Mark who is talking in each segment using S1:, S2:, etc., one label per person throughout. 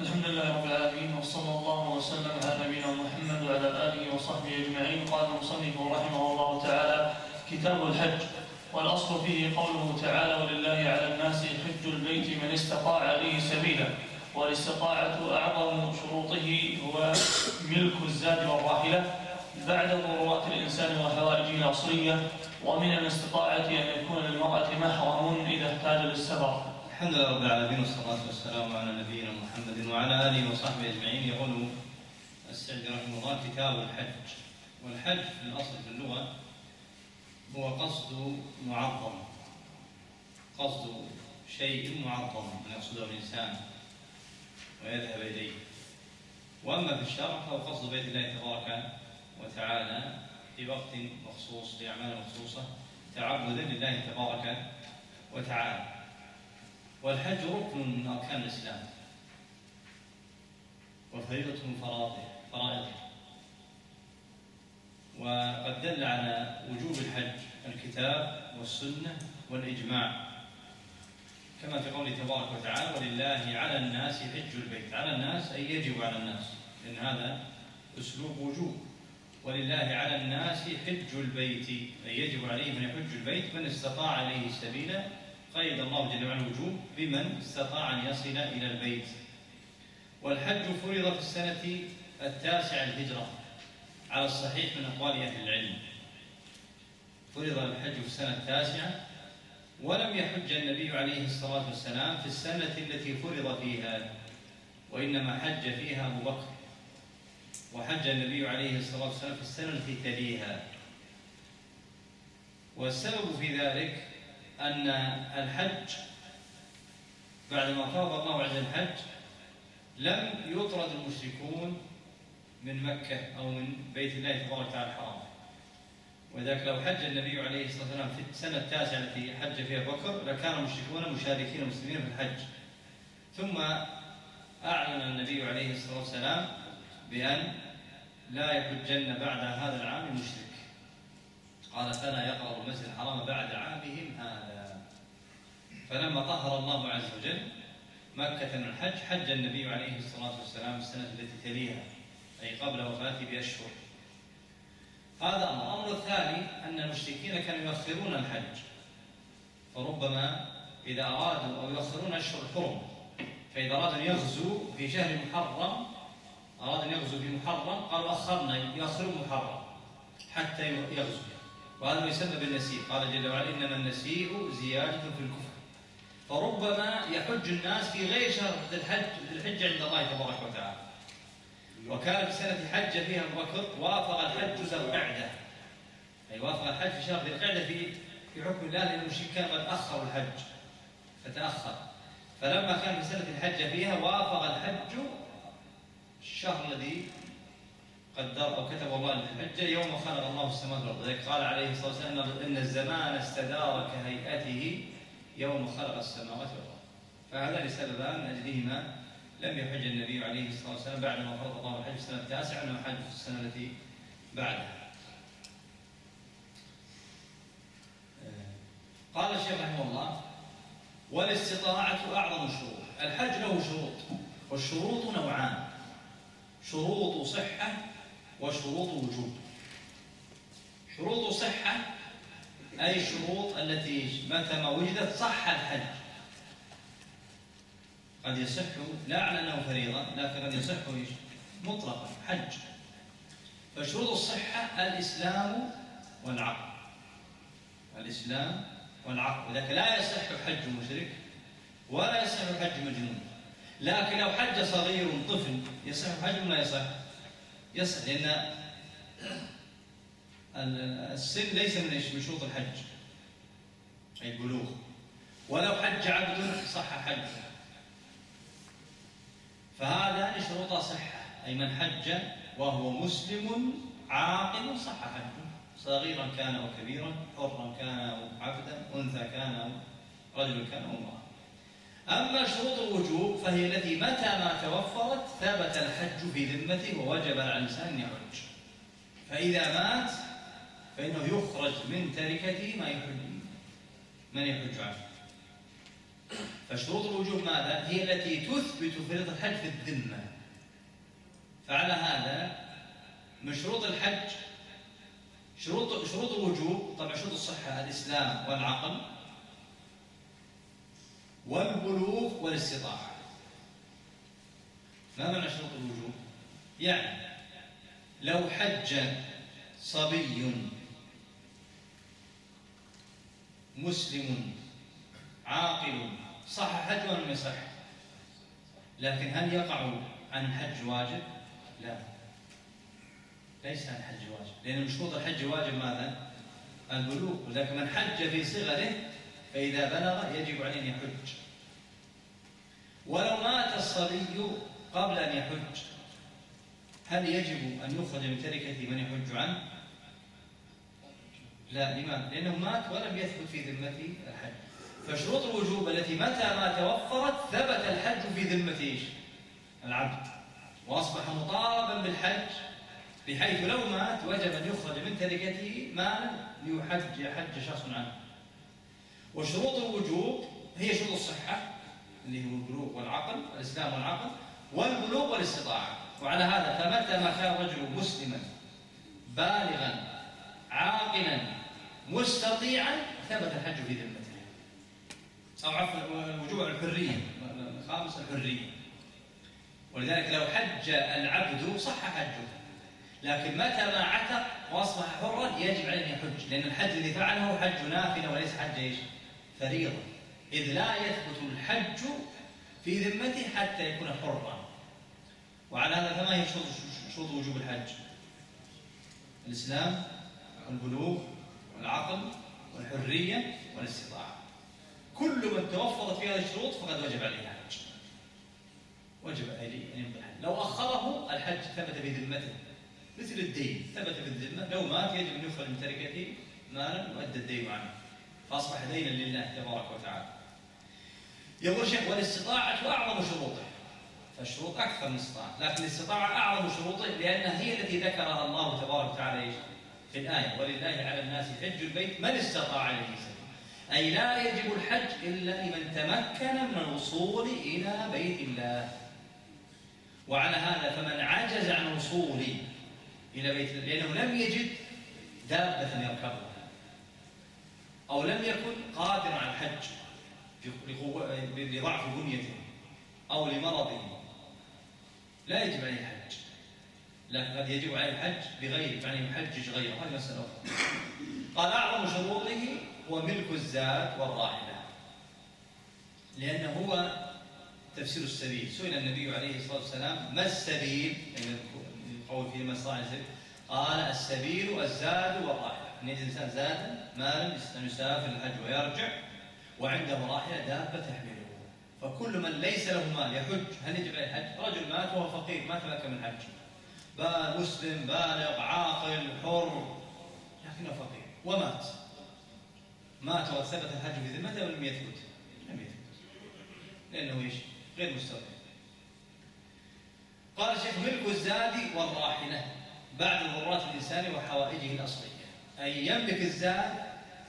S1: الحمد لله رب العالمين وصلى الله وسلم على نبينا محمد وعلى اله وصحبه اجمعين قال المصنف رحمه الله تعالى كتاب الحج والاصل فيه قوله تعالى ولله على الناس حج البيت من استطاع اليه سبيلا والاستطاعه اعظم شروطه هو ملك الزاد والراحله بعد ضرورات الإنسان وحوائجه الاصليه ومن الاستطاعة أن يكون للمرأة محرم إذا احتاج للسفر
S2: الحمد لله رب العالمين والصلاة والسلام على نبينا محمد وعلى آله وصحبه أجمعين. يقول السعدي رحمه الله كتاب الحج. والحج في الأصل في اللغة هو قصد معظم قصد شيء معظم أن يقصده الإنسان ويذهب إليه. وأما في الشرع فهو قصد بيت الله تبارك وتعالى في وقت مخصوص لأعمال مخصوصة تعبدا لله تبارك وتعالى. والحج ركن من أركان الإسلام. وفريضة من فرائضه وقد دل على وجوب الحج الكتاب والسنة والإجماع. كما في قوله تبارك وتعالى ولله على الناس حج البيت. على الناس أي يجب على الناس. لأن هذا أسلوب وجوب. ولله على الناس حج البيت. أي يجب عليه من يحج البيت من استطاع إليه سبيلا قيد الله جل وعلا الوجوب بمن استطاع أن يصل إلى البيت. والحج فرض في السنة التاسعة الهجرة على الصحيح من أقوال أهل العلم. فرض الحج في السنة التاسعة. ولم يحج النبي عليه الصلاة والسلام في السنة التي فرض فيها وإنما حج فيها أبو بكر. وحج النبي عليه الصلاة والسلام في السنة التي تليها. والسبب في ذلك أن الحج بعدما فرض الله عز الحج لم يطرد المشركون من مكة أو من بيت الله تبارك وتعالى الحرام. ولذلك لو حج النبي عليه الصلاة والسلام في السنة التاسعة التي حج فيها بكر لكان المشركون مشاركين المسلمين في الحج. ثم أعلن النبي عليه الصلاة والسلام بأن لا يحجن بعد هذا العام مشرك قال فلا يقرب المسجد الحرام بعد عامهم هذا. فلما طهر الله عز وجل مكة من الحج حج النبي عليه الصلاة والسلام السنة التي تليها أي قبل وفاته بأشهر. هذا أمر. الأمر الثاني أن المشركين كانوا يؤخرون الحج. فربما إذا أرادوا أو يؤخرون أشهر الحرم فإذا أراد أن يغزو في شهر محرم أراد أن يغزو في محرم قالوا أخرنا يؤخرون محرم حتى يغزو وهذا يسمى بالنسيء قال جل وعلا إنما النسيء زيادة في الكفر. فربما يحج الناس في غير شهر الحج الحج عند الله تبارك وتعالى. وكان في سنة حج فيها أبو بكر وافق الحج ذا القعدة. أي وافق الحج في شهر ذي القعدة في في حكم الله لأن المشركين قد أخروا الحج. فتأخر. فلما كان في سنة الحج فيها وافق الحج الشهر الذي قدر أو كتب الله الحجة يوم خلق الله السماوات والأرض. قال عليه الصلاة والسلام إن الزمان استدار كهيئته يوم خلق السماوات والأرض. فهذا لسببان من أجلهما لم يحج النبي عليه الصلاة والسلام بعد ما فرض الله الحج في السنة التاسعة إنما حج في السنة التي بعدها. قال الشيخ رحمه الله والاستطاعة أعظم الشروط الحج له شروط والشروط نوعان. شروط صحة وشروط وجوب شروط صحة أي الشروط التي متى ما وجدت صح الحج. قد يصح لا على أنه فريضة لكن قد يصح مطلقا حج. فشروط الصحة الإسلام والعقل. الإسلام والعقل. ولذلك لا يصح حج مشرك ولا يصح حج مجنون. لكن لو حج صغير طفل يصح حج ولا يصح؟ يصح لأن السن ليس من شروط الحج. أي البلوغ ولو حج عبد صح حجه فهذا شروط صحة. أي من حج وهو مسلم عاقل صح حجه صغيرا كان أو كبيرا حرا كان أو عبدا أنثى كان أو رجل كان أو امرأة. أما شروط الوجوب فهي التي متى ما توفرت ثبت الحج في ذمته ووجب على الإنسان أن يحج فإذا مات فإنه يخرج من تركته ما يحج من يحج عنه. فشروط الوجوب ماذا؟ هي التي تثبت فريضة الحج في الذمة. فعلى هذا من شروط الحج شروط شروط الوجوب طبعا شروط الصحة الإسلام والعقل والبلوغ والاستطاعة. ما معنى شروط الوجوب؟ يعني لو حج صبي مسلم عاقل صح حج ولا يصح لكن هل يقع عن الحج واجب؟ لا. ليس عن الحج واجب. لأن شروط الحج واجب ماذا؟ البلوغ ولكن من حج في صغره فإذا بلغ يجب عليه أن يحج. ولو مات الصبي قبل أن يحج هل يجب أن يخرج من تركته من يحج عنه؟ لا لماذا؟ لأنه مات ولم يثبت في ذمته الحج. فشروط الوجوب التي متى ما توفرت ثبت الحج في ذمة إيش؟ العبد. وأصبح مطالبا بالحج بحيث لو مات وجب أن يخرج من تركته مالا ليحج يحج شخص عنه. وشروط الوجوب هي شروط الصحة اللي هو البلوغ والعقل الإسلام والعقل والبلوغ والاستطاعة. وعلى هذا فمتى ما كان رجل مسلما بالغا عاقلا مستطيعا ثبت الحج في ذمته. أو عفوا الوجوب الحرية الخامس الحرية. ولذلك لو حج العبد صح حجه. لكن متى ما عتق وأصبح حرا يجب عليه أن يحج. لأن الحج الذي فعله حج نافلة وليس حج إيش؟ فريضة. إذ لا يثبت الحج في ذمته حتى يكون حرا. وعلى هذا فما هي شروط وجوب الحج؟ الإسلام والبلوغ والعقل والحرية والاستطاعة. كل من توفرت فيه هذه الشروط فقد وجب عليه الحج. وجب عليه أن يمضي الحج. لو أخره الحج ثبت في ذمته مثل الدين ثبت في الذمه لو مات يجب أن يخرج من تركته مالا وأدى الدين عنه. فاصبح دينا لله تبارك وتعالى. يقول شيخ والاستطاعة أعظم شروطه. فالشروط أكثر من الاستطاعه لكن الاستطاعة أعظم شروطه لأنها هي التي ذكرها الله تبارك وتعالى؟ في الآية ولله على الناس حج البيت من استطاع سبيلا. أي لا يجب الحج إلا لمن تمكن من الوصول إلى بيت الله. وعلى هذا فمن عجز عن الوصول إلى بيت الله لأنه لم يجد دابة يركبها. أو لم يكن قادرا على الحج لضعف بنيته أو لمرضه لا يجب عليه الحج. لكن قد يجب عليه الحج بغيره يعني يحجج غيره. هذه مسألة أخرى. قال أعظم شروطه هو ملك الزاد والراحلة لأنه هو تفسير السبيل. سئل النبي عليه الصلاة والسلام ما السبيل؟ يعني القول في مصاع السبيل قال السبيل الزاد والراحلة. أن يجد الإنسان زادا مالا يسافر الحج ويرجع وعنده راحلة دابة تحمله. فكل من ليس له مال يحج هل يجب عليه الحج؟ رجل مات وهو فقير ما تمكن من الحج مسلم بالغ عاقل حر لكنه فقير ومات. مات وثبت الحج في ذمته ولم يثبت. لم يثبت. لأنه إيش؟ غير مستقيم. قال الشيخ ملك الزاد والراحلة بعد ضرورات الإنسان وحوائجه الأصلية. أي يملك الزاد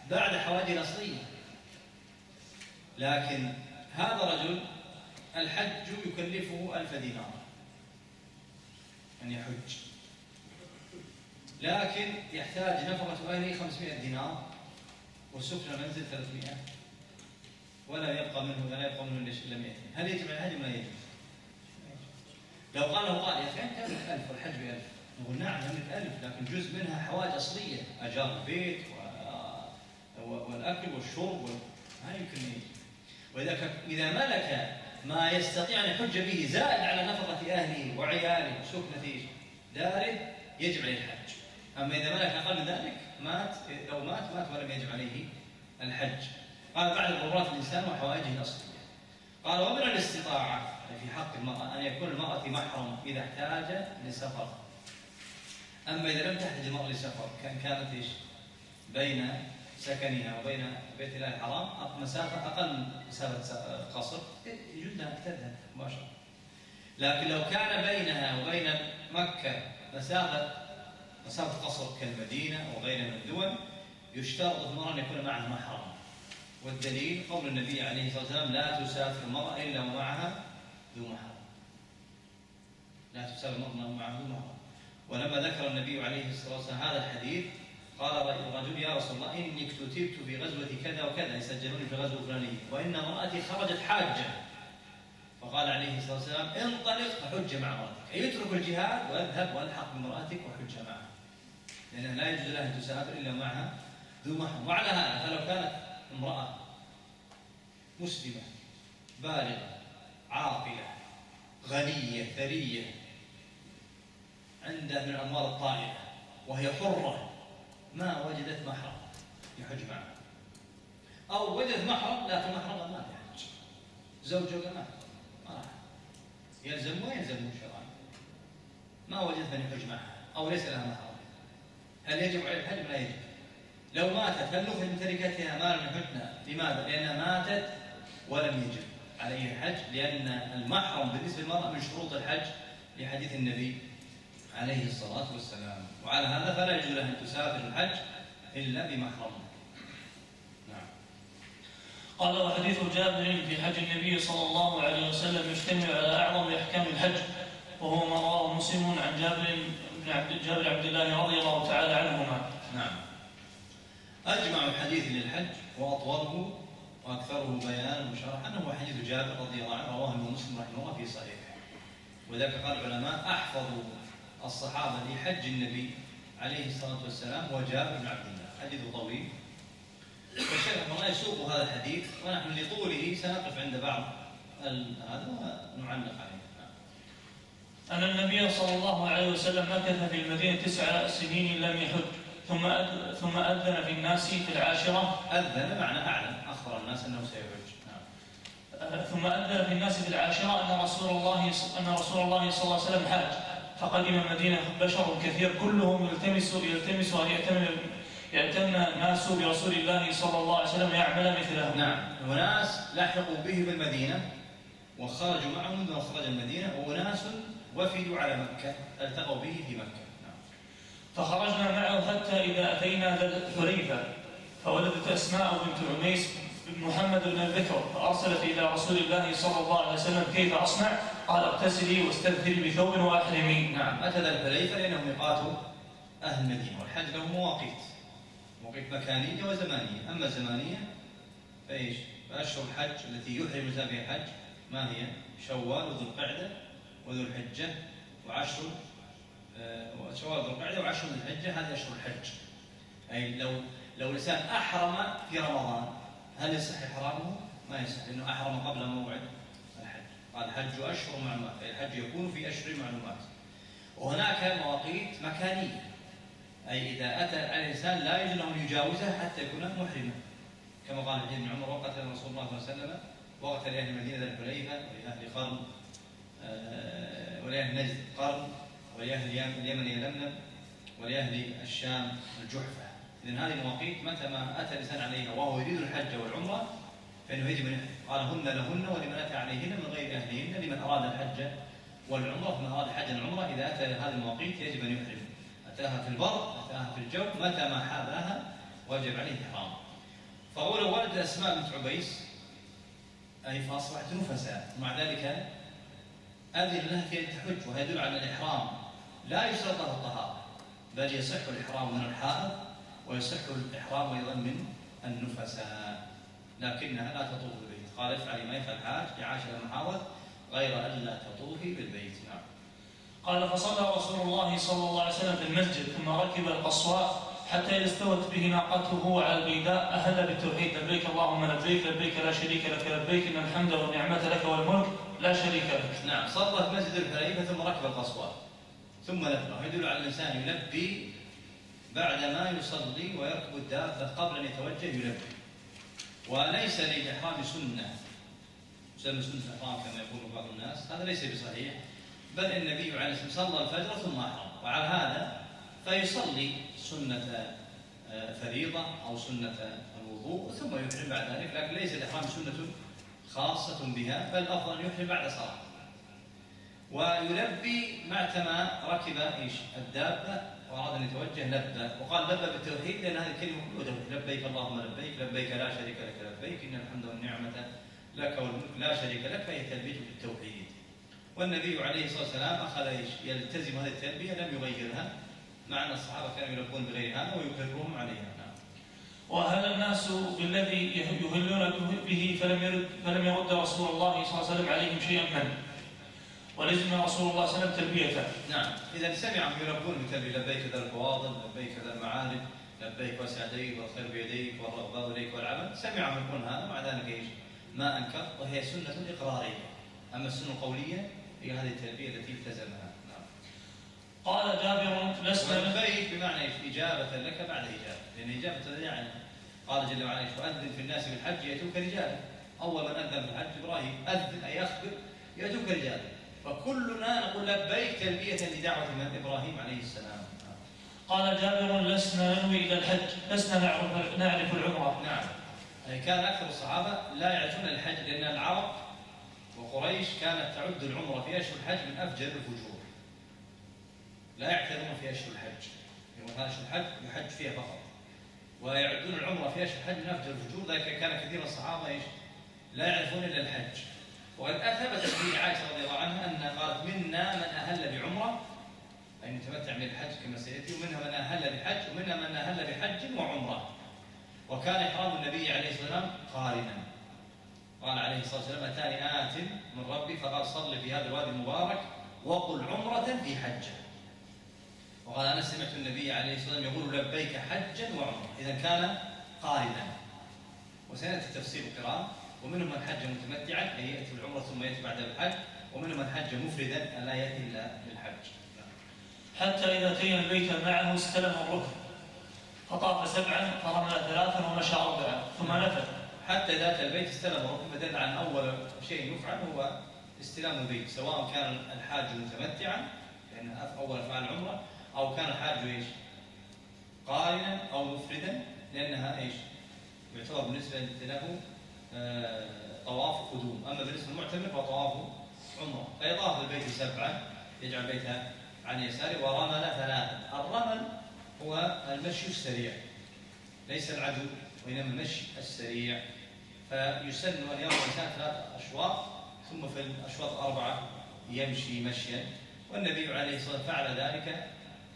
S2: بعد حوائجه الأصلية لكن هذا رجل الحج يكلفه ألف دينار. أن يحج. لكن يحتاج نفقة أهله 500 دينار وسكن المنزل 300 ولا يبقى منه ولا يبقى منه إلا 100 هل يجب على الحج ولا يجب؟ لو قال له قال يا أنت املك 1000 والحج ب 1000 نقول نعم املك 1000 لكن جزء منها حوائج أصلية أجار البيت. والأكل والشرب. ما يمكن يجي وإذا إذا ملك ما يستطيع أن يحج به زائد على نفقة أهله وعياله وسكنه داره يجب عليه الحج أما إذا ملك أقل من ذلك مات لو مات مات ولم يجب عليه الحج قال بعد ضرورات الإنسان وحوائجه الأصلية قال ومن الاستطاعة في حق المرأة أن يكون المرأة محرم إذا احتاج لسفر أما إذا لم تحتاج المرأة لسفر كان كانت إيش؟ بين سكنها وبين بيت الله الحرام مسافة أقل مسافة قصر. يجوز لها تذهب مباشرة لكن لو كان بينها وبين مكة مسافة مسافة قصر كالمدينة وغيرها من الدول يشترط المرأة أن يكون معها محرم والدليل قول النبي عليه الصلاة والسلام لا تسافر المرأة إلا ومعها ذو محرم. لا تسافر المرأة معها ذو محرم. ولما ذكر النبي عليه الصلاة والسلام هذا الحديث قال الرجل يا رسول الله إني اكتتبت في غزوة كذا وكذا يسجلوني في غزوة فلانية وإن امرأتي خرجت حاجة. فقال عليه الصلاة والسلام انطلق فحج مع امرأتك أي اترك الجهاد واذهب وألحق بامرأتك وحج معها. لأنه لا يجوز لها أن تسافر إلا معها ذو محرم وعلى هذا فلو كانت امرأة مسلمة بالغة عاقلة غنية ثرية عندها من الأموال الطائلة وهي حرة. ما وجدت محرم. يحج معها أو وجدت محرم لكن محرم ما يحج زوجها ما؟ ما يلزم ويلزم شرعا ما وجدت من يحج معها أو ليس لها محرم. هل يجب عليه الحج؟ لا يجب. لو ماتت هل نخرج من تركتها مالا يحجنا لماذا؟ لأنها ماتت ولم يجب عليه الحج لأن المحرم بالنسبة للمرأة من شروط الحج لحديث النبي عليه الصلاة والسلام. وعلى هذا فلا يجوز له أن تسافر الحج إلا بمحرم.
S1: نعم. قال وحديث جابر في حج النبي صلى الله عليه وسلم يشتمل على أعظم أحكام الحج وهو ما رواه مسلم عن جابر بن عبد جابر عبد الله رضي الله تعالى عنهما.
S2: نعم. أجمع الحديث للحج وأطوله وأكثره بيانا وشرحا. أنه حديث جابر رضي الله عنه رواه مسلم رحمه الله في صحيحه. وذلك قال العلماء أحفظ الصحابة لحج النبي عليه الصلاة والسلام هو جابر بن عبد الله. حديث طويل. والشيخ الله يسوق هذا الحديث ونحن لطوله سنقف عند بعض هذا ونعلق عليه.
S1: أن النبي صلى الله عليه وسلم مكث في المدينة تسع سنين لم يحج ثم ثم أذن في الناس في العاشرة.
S2: أذن معنى أعلم أخبر الناس أنه سيحج.
S1: نعم. ثم أذن في الناس في العاشرة أن رسول الله أن رسول الله صلى الله عليه وسلم حاج. فقدم المدينة بشر كثير كلهم يلتمس يلتمس أن يأتمن يأتم الناس برسول الله صلى الله عليه وسلم يعمل مثله.
S2: نعم. وناس لحقوا به بالمدينة وخرجوا معه منذ خرج المدينة وناس وفدوا على مكة التقوا به في مكة.
S1: فخرجنا معه حتى إذا أتينا ذا الحليفة فولدت أسماء بنت عميس محمد بن البكر فأرسلت إلى رسول الله صلى الله عليه وسلم كيف أصنع؟ قال اغتسلي واستبثري بثوب وأحرمي
S2: نعم أتى ذا الحليفة لأنه ميقات أهل المدينة والحج له مواقيت مواقيت مكانية وزمانية أما الزمانية فإيش؟ فأشهر الحج التي يحرم الإنسان بها الحج ما هي؟ شوال وذو القعدة وذو الحجة وعشر شوال ذو القعدة وعشر ذي الحجة هذه أشهر الحج أي لو لو الإنسان أحرم في رمضان هل يصح إحرامه؟ ما يصح لأنه أحرم قبل موعد الحج. قال الحج أشهر معلومات الحج يكون في اشهر معلومات. وهناك مواقيت مكانية أي إذا أتى الإنسان لا يجوز له أن يجاوزها حتى يكون محرما. كما قال ابن عمر وقتل رسول الله صلى الله عليه وسلم وقتل أهل المدينة ذا الحليفة ولاهل قرن آه، ولاهل نجد قرن ولأهل اليمن يلملم ولأهل الشام الجحفة. إذن هذه المواقيت متى ما أتى الإنسان عليها وهو يريد الحج والعمرة فإنه يجب أن قال هن لهن ولمن أتى عليهن من غير أهلهن لمن أراد الحج والعمرة فمن أراد الحج والعمرة إذا أتى هذه المواقيت يجب أن يحرم أتاها في البر أتاها في الجو متى ما حاذاها وجب عليه الإحرام فهو ولد أسماء بنت عبيس أي فأصبحت نفساء ومع ذلك أذن لها في أن تحج وهي يدل على الإحرام. لا يشترط له الطهارة بل يصح الإحرام من الحائض ويصح الإحرام أيضا من النفساء. لكنها لا تطوف بالبيت. قال افعلي ما يفعل الحاج لعاشر المحاضر غير أن لا تطوفي بالبيت. نعم.
S1: قال فصلى رسول الله صلى الله عليه وسلم في المسجد ثم ركب القصواء حتى إذا استوت به ناقته على البيداء أهل بالتوحيد. لبيك اللهم لبيك لبيك لا شريك لك لبيك إن الحمد والنعمة لك والملك لا شريك لك.
S2: نعم. صلى في مسجد الحليفة ثم ركب القصواء. ثم لبى. يدل على الإنسان يلبي بعد ما يصلي ويركب الدابة قبل أن يتوجه يلبي وليس للإحرام سنة. تسمى سنة الإحرام كما يقول بعض الناس. هذا ليس بصحيح. بل النبي عليه الصلاة والسلام صلى الفجر ثم أحرم. وعلى هذا فيصلي سنة آه، فريضة أو سنة الوضوء ثم يحرم بعد ذلك. لكن ليس الإحرام سنة خاصة بها بل أفضل أن يحرم بعد صلاة. ويلبي بعدما ركب إيش؟ وأراد أن يتوجه لبى وقال لبى بالتوحيد لأن هذه الكلمة كلها لبيك اللهم لبيك لبيك لا شريك لك لبيك إن الحمد والنعمة لك والملك لا شريك لك فهي تلبية بالتوحيد والنبي عليه الصلاة والسلام أخذ؟ يلتزم هذه التلبية لم يغيرها مع أن الصحابة كانوا يلبون بغير هذا ويقرهم عليها نعم.
S1: وهل الناس بالذي يهلون به فلم يرد فلم يرد رسول الله صلى الله عليه وسلم عليهم شيئا منه ولزم رسول الله صلى الله عليه وسلم تلبيته.
S2: نعم. إذا سمعهم يلبون بتلبيه لبيك ذا الفواضل لبيك ذا المعارف لبيك وسعديك والخير بيديك والرغباء اليك والعمل سمعهم يقولون هذا مع ذلك إيش؟ ما أنكر وهي سنة إقرارية. أما السنة القولية هي هذه التلبية التي التزمها. نعم.
S1: قال جابر لسنا
S2: لبيك بمعنى؟ إجابة لك بعد إجابة. لأن إجابة يعني قال جل وعلا وأذن في الناس بالحج يأتوك رجالا. اول من أذن في الحج إبراهيم. أذن أي أخبر يأتوك رجالا. فكلنا نقول لبيك تلبية لدعوة من إبراهيم عليه السلام.
S1: قال جابر لسنا ننوي إلى الحج لسنا نعرف نعرف العمرة.
S2: نعم. كان أكثر الصحابة لا يعرفون الحج لأن العرب وقريش كانت تعد العمرة في اشهر الحج من أفجر الفجور. لا يعترون في اشهر الحج. يعني اشهر الحج يحج فيها فقط. ويعدون العمرة في اشهر الحج من أفجر الفجور. ذلك كان كثير من الصحابة إيش؟ لا يعرفون إلا الحج. وقد أثبت في عائشة رضي الله عنها أن قالت منا من أهل بعمرة. أي يتمتع من الحج كما سيأتي ومنها من أهل بحج ومنها من أهل بحج وعمرة. وكان إحرام النبي عليه الصلاة والسلام قارنا. قال عليه الصلاة والسلام أتاني آت من ربي؟ فقال صل في هذا الوادي المبارك وقل عمرة في حجة. وقال أنا سمعت النبي عليه الصلاة والسلام يقول لبيك حجا وعمرة إذا كان قارنا. وسيأتي تفسير القراءة. ومنهم من حج متمتعا أي يأتي بالعمرة ثم يأتي بعد الحج. ومنهم من حج مفردا لا يأتي إلا للحج
S1: حتى إذا أتينا البيت معه استلم الركن فطاف سبعا فرمل ثلاثا ومشى أربعا ثم نفذ.
S2: حتى إذا أتى البيت استلم الركن فدل عن أول شيء يفعل هو استلام البيت سواء كان الحاج متمتعا لأن أول أفعال العمرة أو كان الحاج إيش؟ قارنا أو مفردا لأنها إيش؟ يعتبر بالنسبة له طواف قدوم. أما بالنسبة للمعتمر فطواف عمرة. فيطاف البيت سبعا يجعل بيتها عن يساره ورمل ثلاثا الرمل هو المشي السريع. ليس العدو وإنما المشي السريع. فيسن أن يرمى الإنسان ثلاث أشواط ثم في الأشواط الأربعة يمشي مشيا. والنبي عليه الصلاة والسلام فعل ذلك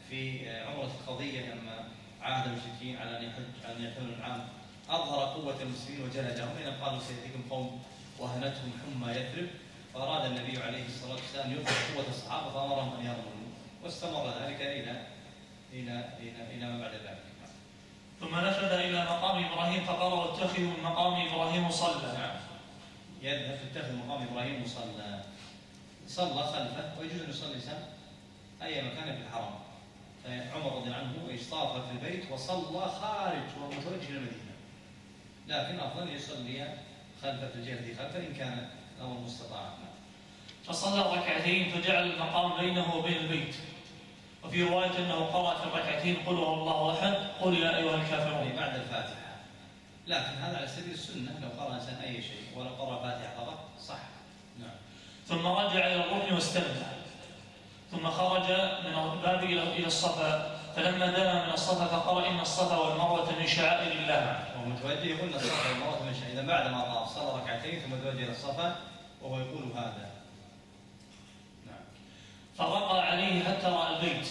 S2: في عمرة القضية لما عاهد المشركين على أن يحج أن العام أظهر قوة المسلمين وجلدهم إن قالوا سيأتيكم قوم وهنتهم حمى يثرب. فأراد النبي عليه الصلاة والسلام يظهر قوة الصحابة فأمرهم أن يرموا واستمر ذلك إلى إلى إلى إلى ما بعد ذلك.
S1: ثم نفذ إلى مقام إبراهيم فقال واتخذوا من مقام إبراهيم مصلى
S2: نعم. يذهب تتخذ مقام إبراهيم مصلى صلى خلفه ويجوز أن يصلي سم أي مكان في الحرم. عمر رضي عنه اصطاف في البيت وصلى خارج وهو متوجه إلى المدينة. لكن أفضل يصلي خلفة في الجهة خلفة إن كان الأمر مستطاعا
S1: فصلى ركعتين فجعل المقام بينه وبين البيت. وفي رواية أنه قرأ في الركعتين قل هو الله أحد قل يا أيها الكافرون.
S2: بعد الفاتحة. لكن هذا على سبيل السنة لو قرأ الإنسان أي شيء ولا قرأ فاتحة فقط صح.
S1: نعم. ثم رجع إلى الركن واستلم ثم خرج من الباب إلى الصفا. فلما دنا من الصفا فقرأ إن الصفا والمروة من شعائر الله.
S2: وهو متوجه يقول الصفا والمروة من شعائر إذا بعد ما طاف صلى ركعتين ثم توجه إلى الصفا وهو يقول هذا.
S1: فرقى عليه حتى رأى البيت.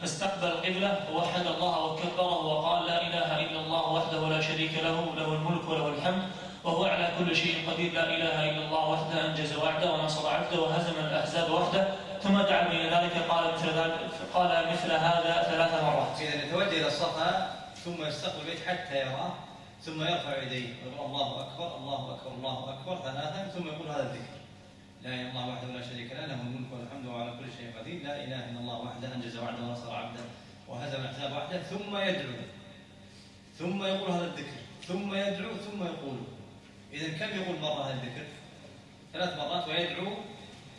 S1: فاستقبل القبلة ووحد الله وكبره وقال لا إله إلا الله وحده لا شريك له له الملك وله الحمد وهو على كل شيء قدير. لا إله إلا الله وحده أنجز وعده ونصر عبده وهزم الأحزاب وحده. ثم دعا بين ذلك قال مثل ذلك قال مثل هذا ثلاث مرات.
S2: إذا يتوجه إلى الصفا ثم يستقبل البيت حتى يراه ثم يرفع يديه ويقول الله أكبر الله أكبر الله أكبر ثلاثا ثم يقول هذا الذكر. لا إله إلا الله وحده لا شريك له له الملك والحمد وعلى كل شيء قدير لا إله إلا الله وحده أنجز وعده ونصر عبده وهزم الاحزاب وحده ثم يدعو ثم يقول هذا الذكر ثم يدعو ثم يقول إذا كم يقول مرة هذا الذكر؟ ثلاث مرات ويدعو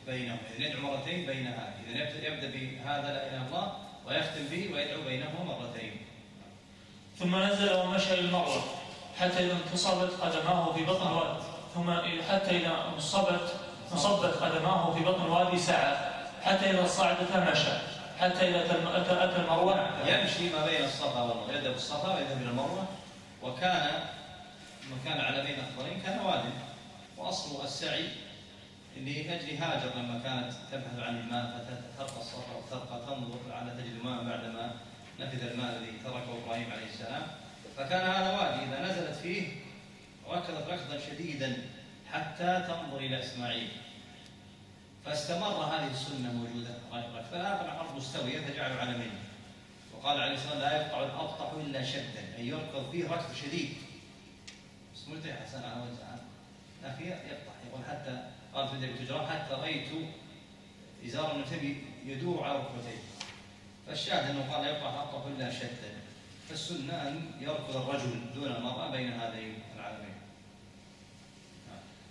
S2: بينهم إذا يدعو مرتين بين هذه. إذا يبدأ بهذا لا إله إلا الله ويختم به ويدعو بينهما مرتين.
S1: ثم نزل ومشى إلى المروه حتى إذا انتصبت قدماه في بطن الواد ثم حتى إذا انصبت فصبت قدماه في بطن الوادي ساعة حتى إذا صعدتا مشى حتى إذا أتى المروة.
S2: يمشي ما بين الصفا والمروة. يذهب الصفا ويذهب إلى المروة. وكان مكان علمين أخضرين كان واد وأصل السعي لأجل هاجر لما كانت تبحث عن الماء فترقى الصفا وترقى تنظر على تجد ماء بعدما نفذ الماء الذي تركه إبراهيم عليه السلام. فكان هذا وادي إذا نزلت فيه ركضت ركضا شديدا حتى تنظر إلى إسماعيل. فاستمر هذه السنة موجودة فالآن الأرض مستوية فجعلوا علمين وقال عليه الصلاة والسلام لا يقطع الأبطح إلا شدا. أي يركض فيه ركض شديد. بس ملتحي حسن على وجهه لكن يقطع يقول حتى قال في ذلك تجرى حتى رأيت إزار النبي يدور على ركبتيه فالشاهد أنه قال لا يقطع الأبطح إلا شدا. فالسنة أن يركض الرجل دون المرأة بين هذين العالمين.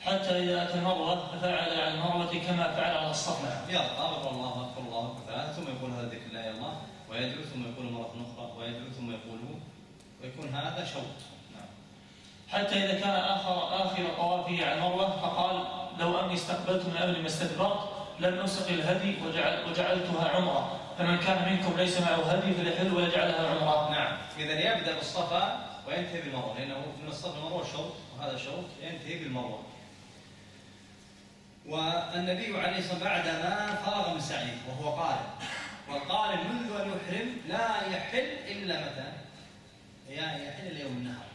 S1: حتى إذا أتى المروة ففعل على المروة كما فعل على الصفا.
S2: نعم يرقى الله أكبر الله أكبر ثلاثة ثم يقول هذا ذكر لا الله. ويدعو ثم يقول مرة أخرى. ويدعو ثم يقول ويكون هذا شوط. نعم.
S1: حتى إذا كان آخر آخر طوافه على المروة فقال لو أني استقبلت من قبل ما استدبرت لم أسق الهدي وجعل وجعلتها عمرة فمن كان منكم ليس معه هدي فليحل ويجعلها عمرة.
S2: نعم إذا يبدأ بالصفا وينتهي بالمروة لأنه من الصفا المروة شوط وهذا شوط ينتهي بالمروة. والنبي عليه الصلاة والسلام بعدما فرغ من سعيه وهو قارن والقارن منذ أن يحرم لا يحل إلا متى؟ يعني يحل إلى يوم النهر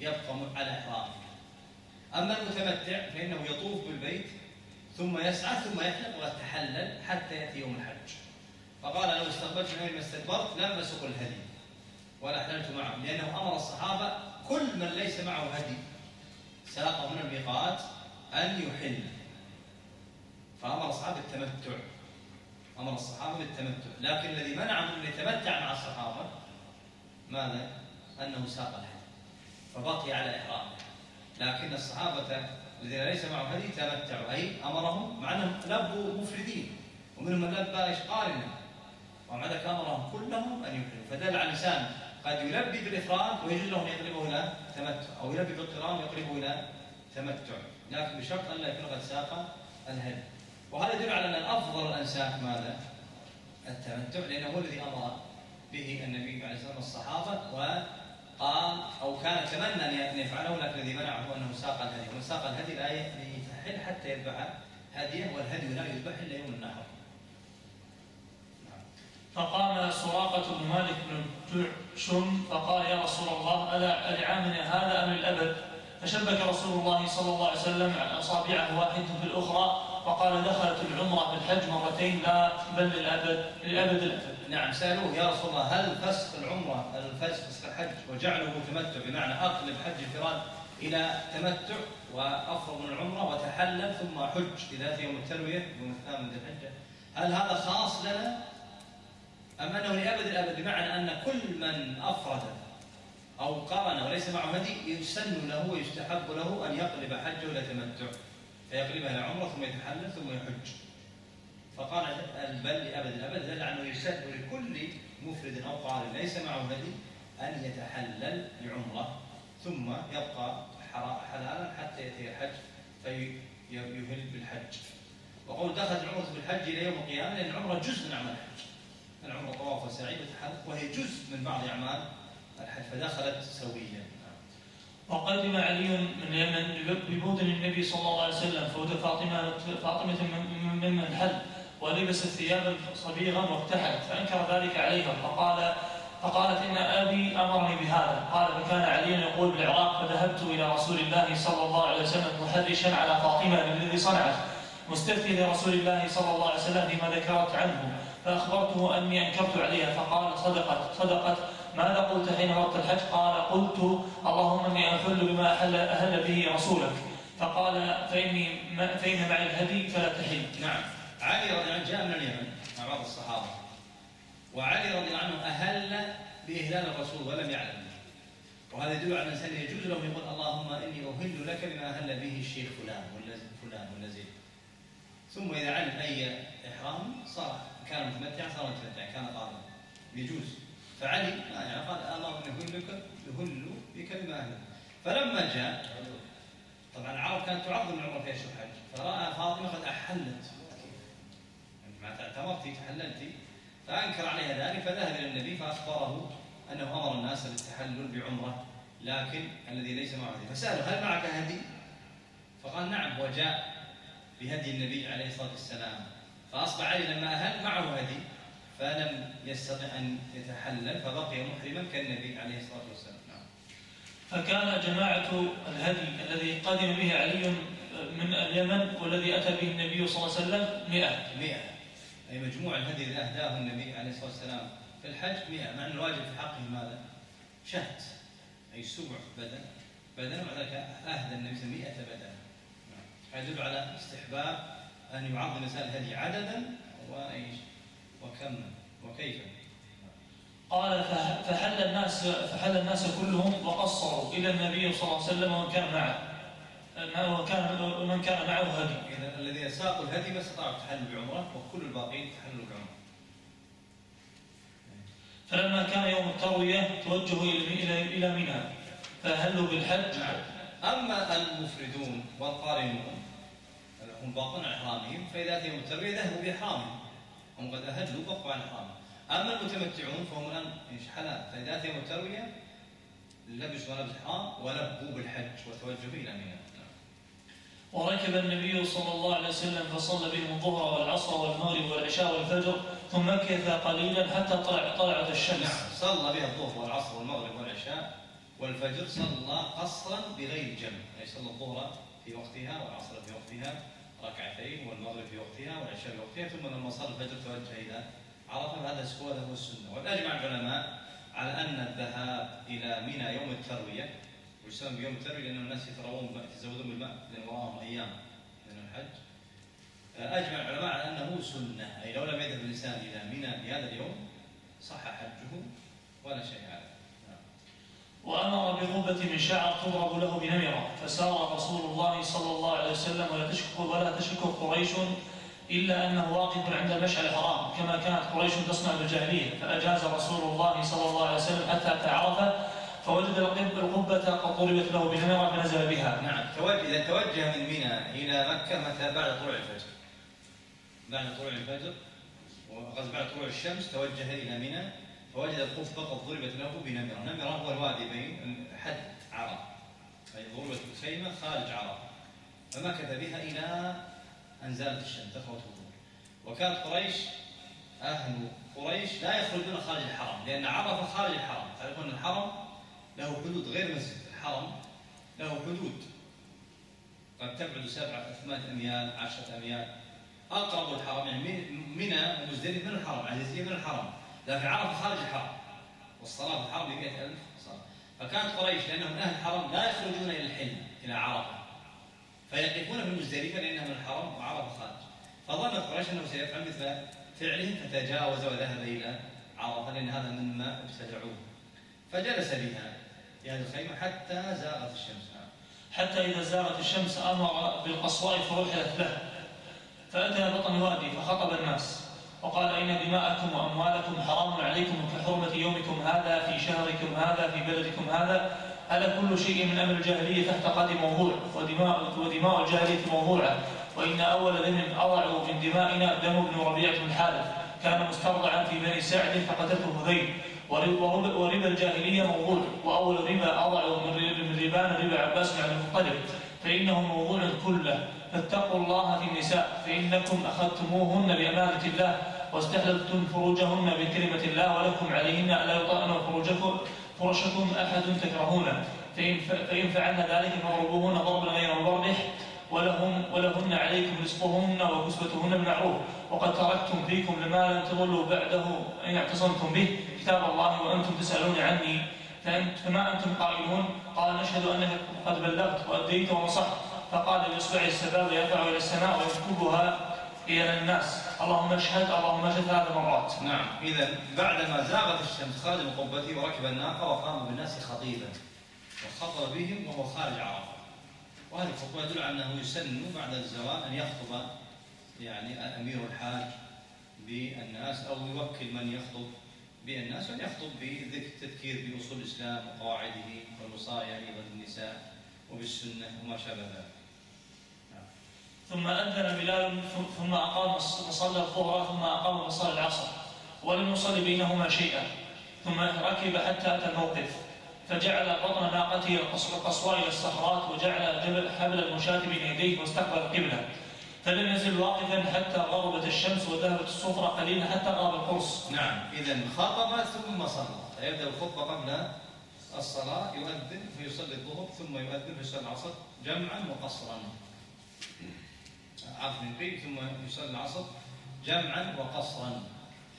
S2: يبقى على إحرامه أما المتمتع فإنه يطوف بالبيت ثم يسعى ثم يحلق ويتحلل حتى يأتي يوم الحج. فقال لو استقبلت من ما استدبرت لم أسق الهدي ولا أحللت معه لأنه أمر الصحابة كل من ليس معه هدي ساقه من الميقات أن يحل. فأمر الصحابة بالتمتع أمر الصحابة بالتمتع. لكن الذي منعهم من يتمتع مع الصحابة ماذا؟ أنه ساق الهدي فبقي على إحرامه. لكن الصحابة الذين ليس معهم هدي تمتعوا. أي أمرهم مع أنهم لبوا مفردين. ومنهم من لبى إيش قارنا ومع ذلك أمرهم كلهم أن يحرموا فدل على الإنسان قد يلبي بالإفراد ويجوز له أن يقلبه إلى تمتع. أو يلبي بالقران ويقلبه إلى تمتع. لكن بشرط أن لا يكون قد ساق الهدي. وهذا يدل على أن الأفضل الأنساك ماذا؟ التمتع. لأنه هو الذي أمر به النبي عليه الصلاة والسلام الصحابة وقال أو كان تمنى أن يفعله لكن الذي منعه أنه ساق الهدي. ومن ساق الهدي لا يتحل حتى يذبح هديه والهدي لا يذبح إلا يوم النحر.
S1: فقام سراقة بن مالك بن جعشم فقال يا رسول الله ألا لعامنا هذا أم للأبد فشبك رسول الله صلى الله عليه وسلم أصابعه واحدة في الأخرى وقال دخلت العمرة بالحج مرتين لا بل للأبد للأبد الأبد
S2: نعم سألوه يا رسول الله هل فسخ العمرة الفسخ فسخ الحج وجعله تمتع بمعنى أقلب حج الفراد إلى تمتع وأفضل من العمرة وتحلل ثم حج أتى يوم التروية يوم الثامن ذي الحجة؟ هل هذا خاص لنا؟ أم أنه لأبد الأبد؟ بمعنى أن كل من أفرد أو قارن وليس معه هدي يسن له ويستحب له أن يقلب حجه إلى تمتع. فيقلبها إلى عمرة ثم يتحلل ثم يحج. فقال بل لأبد الأبد دل أنه يسن لكل مفرد أو قارن ليس معه هدي أن يتحلل لعمرة ثم يبقى حلالا حتى يأتي الحج فيهل بالحج. وقول دخلت العمرة بالحج إلى يوم القيامة لأن العمرة جزء من أعمال الحج. العمرة طواف وسعي وهي جزء من بعض أعمال الحج فدخلت سويا.
S1: وقدم علي من اليمن ببودن النبي صلى الله عليه وسلم فود فاطمة فاطمة ممن حل ولبست ثيابا صبيغا واكتحلت فأنكر ذلك عليها فقال فقالت إن أبي أمرني بهذا. قال فكان علي يقول بالعراق فذهبت إلى رسول الله صلى الله عليه وسلم محرشا على فاطمة بالذي صنعت. مستفتي لرسول الله صلى الله عليه وسلم فيما ذكرت عنه فأخبرته أني أنكرت عليها فقال صدقت صدقت ماذا قلت حين وقت الحج؟ قال قلت اللهم إني احل بما احل, أهل به رسولك. فقال فإني فإن معي الهدي فلا تحل.
S2: نعم. علي رضي الله عنه جاء من اليمن مع بعض الصحابة. وعلي رضي الله عنه أهل بإهلال الرسول ولم يعلم. وهذا يدل على الانسان يجوز له يقول اللهم إني أهل لك بما أهل به الشيخ فلان ولا فلان ولا زيد ثم إذا علم أي إحرام صار كان متمتعا صار متمتعا كان قادما يجوز. فعلي يعني قال اللهم يهلك يهل بكلمة أهله فلما جاء طبعا العرب كانت تعظم العمرة في أشهر الحج فرأى فاطمة قد أحلت. معناته اعتمرتي تحللتي. فأنكر عليها ذلك فذهب إلى النبي فأخبره أنه أمر الناس بالتحلل بعمرة لكن الذي ليس معه هدي. فسأله هل معك هدي؟ فقال نعم. وجاء بهدي النبي عليه الصلاة والسلام. فأصبح علي لما أهل معه هدي. فلم يستطع أن يتحلل فبقي محرما كالنبي عليه الصلاة والسلام نعم.
S1: فكان جماعة الهدي الذي قدم به علي من اليمن والذي أتى به النبي صلى الله عليه وسلم مئة
S2: مئة أي مجموع الهدي الذي أهداه النبي عليه الصلاة والسلام في الحج مئة مع أن الواجب في حقه ماذا؟ شهد أي سبع بدن بدن وبعد ذلك أهدى النبي صلى الله عليه وسلم 100 بدن نعم. يدل على استحباب أن يعظم الإنسان الهدي عددا وإيش؟ وكم وكيف
S1: قال فحل الناس فحل الناس كلهم وقصروا إلى النبي صلى الله عليه وسلم ومن كان معه وكان ومن كان معه هدي.
S2: إذا الذين ساقوا الهدي ما استطاعوا التحلل بعمرة وكل الباقين تحللوا بعمرة.
S1: فلما كان يوم التروية توجهوا إلى إلى منى فهلوا بالحج.
S2: نعم. أما المفردون والقارنون هم باقون عن إحرامهم فإذا اتوا يوم التروية ذهبوا بإحرامهم هم قد أهلوا بقوا عن أما المتمتعون فهم الآن حلال فإذا أتيهم التروية لبسوا ملابس الحرام ولبوا بالحج وتوجهوا إلى منى
S1: وركب النبي صلى الله عليه وسلم فصلى بهم الظهر والعصر والمغرب والعشاء والفجر ثم مكث قليلا حتى طلع طلعت الشمس.
S2: نعم صلى بها الظهر والعصر والمغرب والعشاء والفجر صلى قصرا بغير جمع. أي صلى الظهر في وقتها والعصر في وقتها ركعتين والمغرب في وقتها والعشاء في وقتها ثم لما صلى الفجر توجه إلى عرفة. هذا هو السنة. وقد أجمع العلماء على أن الذهاب إلى منى يوم التروية ويسمى بيوم التروية لأن الناس يتروون يتزودون بالماء لأن وراهم أيام من الحج. أجمع العلماء على أنه سنة. أي لو لم يذهب الإنسان إلى منى في هذا اليوم صح حجه ولا شيء عليه.
S1: وأمر بغبة من شعر تضرب له بنمرة فسار رسول الله صلى الله عليه وسلم ولا تشك ولا تشك قريش إلا أنه واقف عند المشعر الحرام كما كانت قريش تصنع بالجاهلية فأجاز رسول الله صلى الله عليه وسلم حتى تعرف فوجد القبة قد ضربت له بنمرة فنزل بها.
S2: نعم توجه إذا توجه من منى إلى مكة متى بعد طلوع الفجر. بعد طلوع الفجر وقصد بعد طلوع الشمس توجه إلى منى فوجد القبة قد ضربت له بنمرة. نمرة هو الوادي بين حد عرب. أي ضربت الخيمة خارج عرب. فمكث بها إلى أن زالت الشمس الظهر وكانت قريش أهل قريش لا يخرجون خارج الحرم لأن عرفة خارج الحرم. تعرفون الحرم له حدود غير مسجد الحرم له حدود. قد تبعد سبعة ثمانية أميال عشرة أميال. أقرب الحرم يعني منى ومزدلفة من الحرم عزيزية من الحرم. لكن عرفه خارج الحرم والصلاة في الحرم ب ألف صلاة. فكانت قريش لأنهم أهل الحرم لا يخرجون إلى الحلم إلى عرفة فيقفون في المزدلفة لأنها من الحرم وعرفة خارج فظنت قريش أنه سيفعل مثل فعلهم فتجاوز وذهب إلى عرفة لأن هذا مما ابتدعوه. فجلس بها في هذه الخيمة حتى زاغت الشمس.
S1: حتى إذا زاغت الشمس أمر بالقصواء فرحلت له. فأتى بطن وادي فخطب الناس. وقال إن دماءكم وأموالكم حرام عليكم كحرمة يومكم هذا في شهركم هذا في بلدكم هذا. ألا كل شيء من أمر الجاهلية تحت قدم موضوع ودماء, ودماء الجاهلية موضوعة. وإن أول دم أضعوا من دمائنا دم ابن ربيعة الحارث كان مسترضعا في بني سعد فقتلته هذيل وربا الجاهلية موضوع. وأول ربا أضعوا من ربان ربا عباس بن عبد المطلب. فإنه موضوع كله. فاتقوا الله في النساء فإنكم أخذتموهن بأمانة الله واستحللتم فروجهن بكلمة الله ولكم عليهن ألا يطأن فروجكم فرشكم أحد تكرهونه فإن, فإن فعلن ذلك فاضربوهن ضربا غير مبرح ولهم ولهن عليكم رزقهن وكسوتهن بالمعروف. وقد تركتم فيكم لما لم تضلوا بعده إن اعتصمتم به. كتاب الله وأنتم تسألون عني. فما أنتم قائلون؟ قال نشهد أنك قد بلغت وأديت ونصحت فقال باصبعه السباب يرفع إلى السماء ويكتبها إلى الناس. اللهم اشهد اللهم اشهد ثلاث مرات.
S2: نعم. إذا بعدما زاغت الشمس خرج من قبته وركب الناقة وقام بالناس خطيبا. وخطب بهم وهو خارج عرفة. وهذه الخطبة يدل على أنه يسن بعد الزوال أن يخطب يعني امير الحاج بالناس أو يوكل من يخطب بالناس وأن يخطب بالتذكير بأصول الإسلام وقواعده والوصايا أيضا للنساء وبالسنة وما شابه ذلك.
S1: ثم أذن بلال ثم أقام فصلى الظهر ثم أقام فصلى العصر ولم يصلي بينهما شيئا ثم ركب حتى أتى الموقف فجعل بطن ناقته القصوى إلى الصخرات وجعل جبل حبل المشاة بين يديه واستقبل القبلة فلم يزل واقفا حتى غربت الشمس وذهبت الصفرة قليلا حتى غاب القرص.
S2: نعم، إذا خطب ثم صلى، فيبدأ الخطبة قبل الصلاة يؤذن فيصلي الظهر ثم يؤذن فيصلي العصر جمعا وقصرا. عفوا يقيم ثم يصلي العصر جمعا وقصرا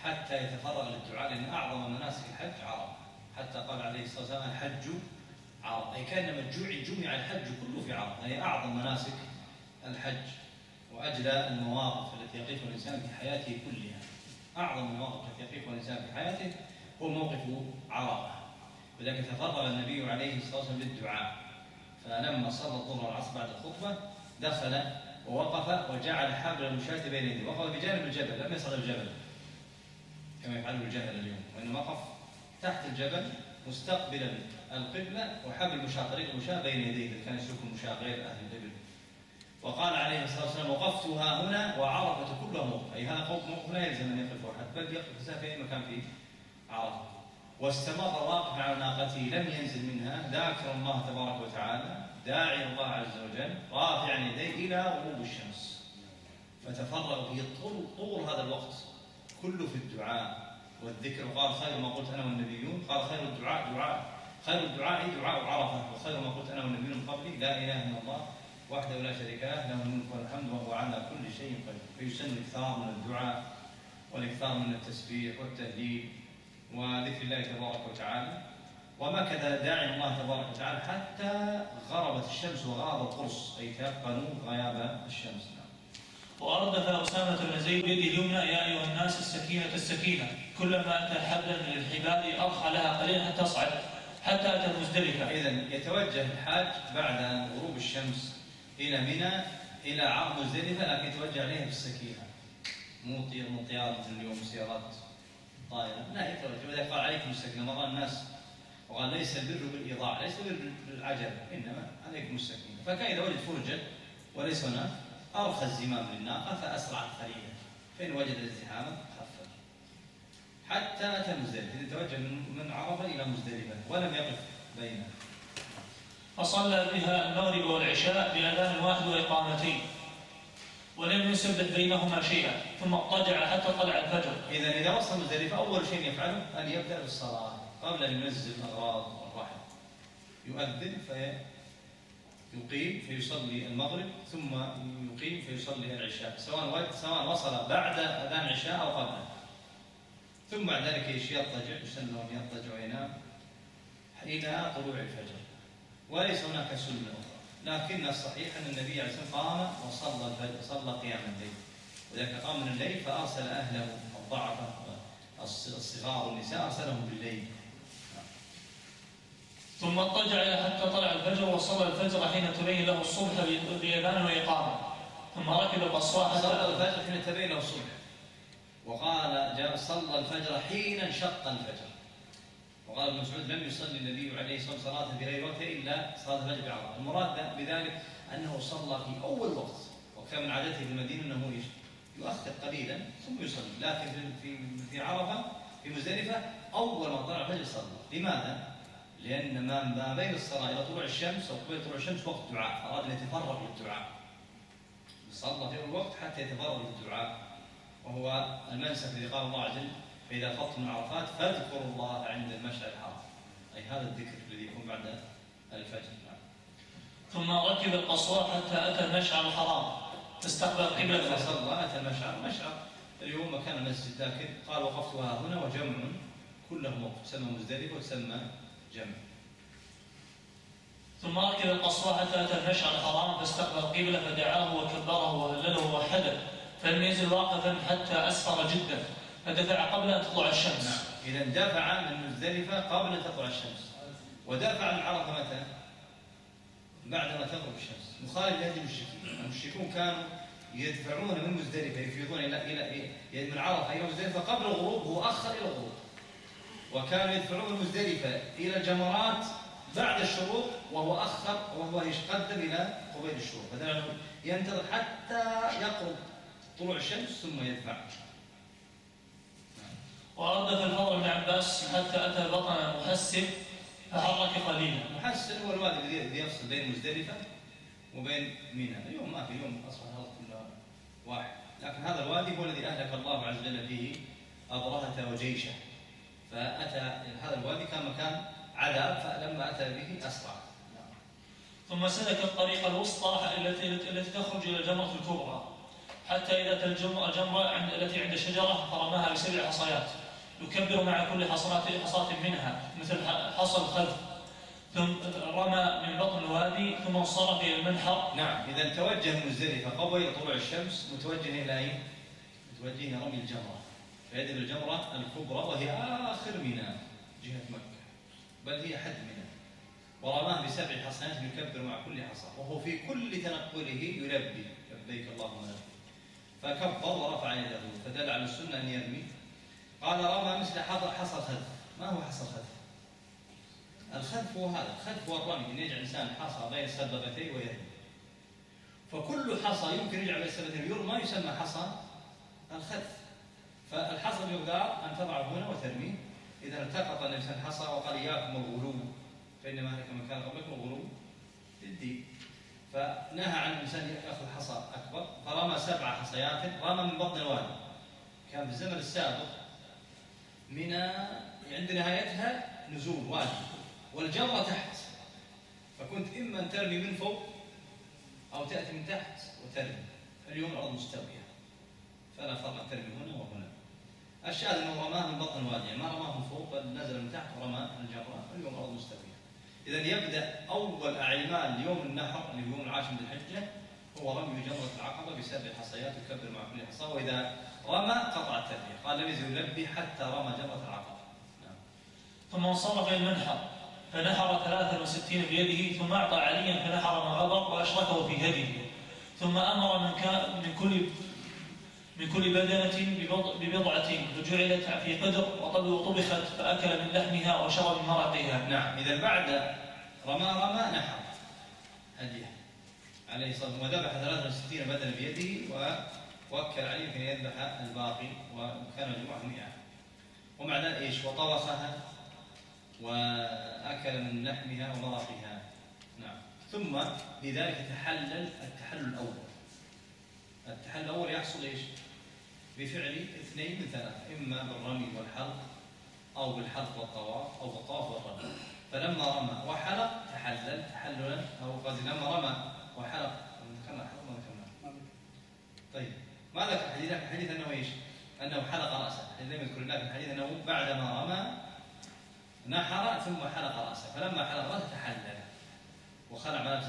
S2: حتى يتفرغ للدعاء لأن أعظم مناسك الحج عرفة حتى قال عليه الصلاة والسلام الحج عرفة أي كأنما جمع الحج كله في عرفة هي أعظم مناسك الحج وأجلى المواقف التي يقفها الإنسان في حياته كلها. أعظم المواقف التي يقفها الإنسان في حياته هو موقف عرفة ولذلك تفرغ النبي عليه الصلاة والسلام للدعاء. فلما صلى الظهر والعصر بعد الخطبة دخل ووقف وجعل حبل المشاة بين يديه. وقف بجانب الجبل لم يصل الجبل. كما يفعله الجهل اليوم. وإنما وقف تحت الجبل مستقبلا القبلة وحبل المشاة طريق المشاة بين يديه إذا كان يسلك المشاة غير أهل القبل. وقال عليه الصلاة والسلام وقفتها هنا وعرفة كلها موقف أي هذا موقف لا يلزم أن يقف أحد بل يقف في أي مكان فيه عرفة. واستمر واقفا على ناقته لم ينزل منها ذاكر الله تبارك وتعالى. داعي الله عز وجل رافعا يديه إلى غروب الشمس. فتفرغ في طول, طول هذا الوقت كله في الدعاء والذكر. وقال خير ما قلت أنا والنبيون. قال خير الدعاء دعاء خير الدعاء دعاء عرفة. وخير ما قلت أنا والنبيون من قبلي لا إله إلا الله وحده لا شريك له له الملك والحمد وهو على كل شيء قدير. فيسن الإكثار من الدعاء والإكثار من التسبيح والتهليل وذكر الله تبارك وتعالى. ومكث داعي الله تبارك وتعالى حتى غربت الشمس وغاب القرص. أي تيقنوا غياب الشمس.
S1: وأردف أسامة بن زيد بيده اليمنى يا أيها الناس السكينة السكينة. كلما أتى حبلا من الحبال أرخى لها قليلا حتى تصعد حتى أتى مزدلفة.
S2: إذا يتوجه الحاج بعد غروب الشمس إلى منى إلى عرض مزدلفة لكن يتوجه عليها بالسكينة مو مو طيارة اليوم سيارات طائرة. لا يتوجه. ولذلك قال عليكم السكينة مر الناس وقال ليس البر بالإيضاع ليس البر بالعجل إنما عليكم السكينة فكان إذا وجد فرجة وليس هناك أرخى الزمام للناقة فأسرعت قليلا فإن وجد الازدحاما خفف حتى أتى مزدلفة توجه من عرفة إلى مزدلفة ولم يقف بينها
S1: فصلى بها المغرب والعشاء بأذان واحد وإقامتين ولم يسبح بينهما شيئا ثم اضطجع حتى طلع الفجر.
S2: إذا إذا وصل مزدلفة أول شيء يفعله أن يبدأ بالصلاة. قبل أن ينزل الأغراض والرحل يؤذن فيقيم فيصلي المغرب ثم يقيم فيصلي العشاء. سواء سواء وصل بعد أذان العشاء أو قبله. ثم بعد ذلك يضطجع يسن أن يضطجع وينام إلى طلوع الفجر. وليس هناك سنة أخرى. لكن الصحيح أن النبي عليه الصلاة والسلام قام وصلى الفجر صلى قيام الليل. وذلك قام من الليل فأرسل أهله الضعفة الصغار والنساء أرسلهم بالليل.
S1: ثم اضطجع حتى طلع الفجر وصلى الفجر حين تبين له الصبح بأذان وإقامة. ثم ركب القصواء
S2: صلى الفجر حين تبين له الصبح. وقال جاء صلى الفجر حين انشق الفجر. وقال ابن مسعود لم يصلي النبي عليه الصلاة والسلام صلاه في غير وقته إلا صلاة الفجر بعرفه، المراد بذلك أنه صلى في أول وقت وكان من عادته في المدينة أنه إيش؟ يؤخر قليلا ثم يصلي، لكن في في عرفة في مزدلفة أول ما طلع الفجر صلى، لماذا؟ لأن ما بين الصلاة إلى طلوع الشمس أو قبل طلوع الشمس وقت دعاء، أراد أن يتفرغ للدعاء. صلى في اول وقت حتى يتفرغ للدعاء. وهو المنسك الذي قال الله عز وجل فإذا أفضتم من عرفات فاذكروا الله عند المشعر الحرام. أي هذا الذكر الذي يكون بعد الفجر. نعم.
S1: ثم ركب القصواء حتى أتى المشعر الحرام. استقبل قبلة
S2: فصلى أتى المشعر. مشعر اليوم مكان المسجد لكن قال وقفتها هنا وجمع كله موقف تسمى مزدلفة وتسمى جمع
S1: ثم ركب القصواء حتى أتى المشعر الحرام فاستقبل قبلة فدعاه وكبره وهلله ووحده فلم يزل واقفا حتى أسفر جدا فدفع قبل أن تطلع الشمس. نعم.
S2: إذا دفع من مزدلفة قبل أن تطلع الشمس. ودافع من عرفة متى؟ بعد ما تغرب الشمس. مخالف لهذه المشركين. المشركون كانوا يدفعون من مزدلفة يفيضون إلى إلى من عرفة إلى مزدلفة قبل الغروب هو أخر إلى الغروب. وكانوا يدفعون مزدلفة إلى الجمرات بعد الشروط وهو أخر وهو قدم إلى قبيل الشروط بدل ينتظر حتى يقرب طلوع الشمس ثم يدفع.
S1: وأردف الفضل بن عباس حتى أتى بطن محسن فحرك قليلا.
S2: محسن هو الوادي الذي يفصل بين مزدلفة وبين منى اليوم ما في يوم أصبح الأرض كلها واحد. لكن هذا الوادي هو الذي أهلك الله عز وجل فيه أبرهة وجيشه. فأتى هذا الوادي كان مكان عذاب فلما أتى به أسرع.
S1: ثم سلك الطريق الوسطى التي التي تخرج إلى الجمرة الكبرى. حتى إذا الجمرة التي عند الشجرة فرماها بسبع حصيات. يكبر مع كل حصرات حصاة منها مثل حصى الخلف. ثم رمى من بطن الوادي ثم انصرف إلى المنحر.
S2: نعم إذا توجه مزدلفه قبل طلوع الشمس متوجه إلى أين؟ متوجه إلى رمي الجمرة. فيدل الجمرة الكبرى وهي آخر منى جهة مكة. بل هي حد منى ورماه بسبع حصنات يكبر مع كل حصى وهو في كل تنقله يلبي. لبيك اللهم لبيك فكبر ورفع يده فدل على السنة أن يرمي. قال رمى مثل حصى الخذف. ما هو حصى الخذف؟ الخذف هو هذا. الخذف هو الرمي. إن يجعل الإنسان حصى بين السبابتين ويرمي. فكل حصى يمكن يجعل بين السبابتين يرمى يسمى حصى الخذف. فالحصى بمقدار أن تضعه هنا وترميه. إذا التقط الانسان حصى وقال إياكم الغلو فانما هلك من كان قبلكم الغلو في الدين فنهى عن الإنسان يأخذ حصى أكبر. فرمى سبع حصيات. رمى من بطن الوادي كان في الزمن السابق من عند نهايتها نزول وادي والجمرة تحت. فكنت إما أن ترمي من فوق أو تأتي من تحت وترمي. اليوم الأرض مستوية. فلا فرق ترمي هنا وهنا. الشاهد أنه رماه من بطن الوادي ما رماه من فوق بل نزل من تحت ورمى الجمرة اليوم الأرض مستوية إذا يبدأ أول أعمال يوم النحر اللي هو يوم العاشر من الحجة هو رمي جمرة العقبة بسبع حصيات يكبر مع كل حصى وإذا رمى قطع التلبية قال لم يزل يلبي حتى رمى جمرة العقبة. نعم.
S1: ثم انصرف إلى المنحر فنحر 63 بيده ثم أعطى عليا فنحر من غضب وأشركه في هديه ثم أمر من, من كل من كل بدنة ببضعة فجعلت في قدر وطبخت فأكل من لحمها وشرب من مرقها
S2: نعم إذا بعد رمى رمى نحر. هدية. عليه الصلاة والسلام. وذبح 63 بدنة بيده ووكل عليه أن يذبح الباقي وكان مجموعة 100 ومع ذلك إيش؟ وطبخها وأكل من لحمها ومرقها نعم. ثم بذلك تحلل التحلل الأول. التحلل الأول يحصل إيش؟ بفعل اثنين من ثلاثة إما بالرمي والحلق أو بالحلق والطواف أو بالطواف والرمي. فلما رمى وحلق تحلل تحللا أو قصدي لما رمى وحلق. كما حلق؟ ما ذكرنا. طيب ما ذكر الحديث لكن الحديث أنه إيش؟ أنه حلق رأسه. لم يذكر الله في الحديث أنه بعدما رمى نحر ثم حلق رأسه. فلما حلق رأسه تحلل. وخلع ملابس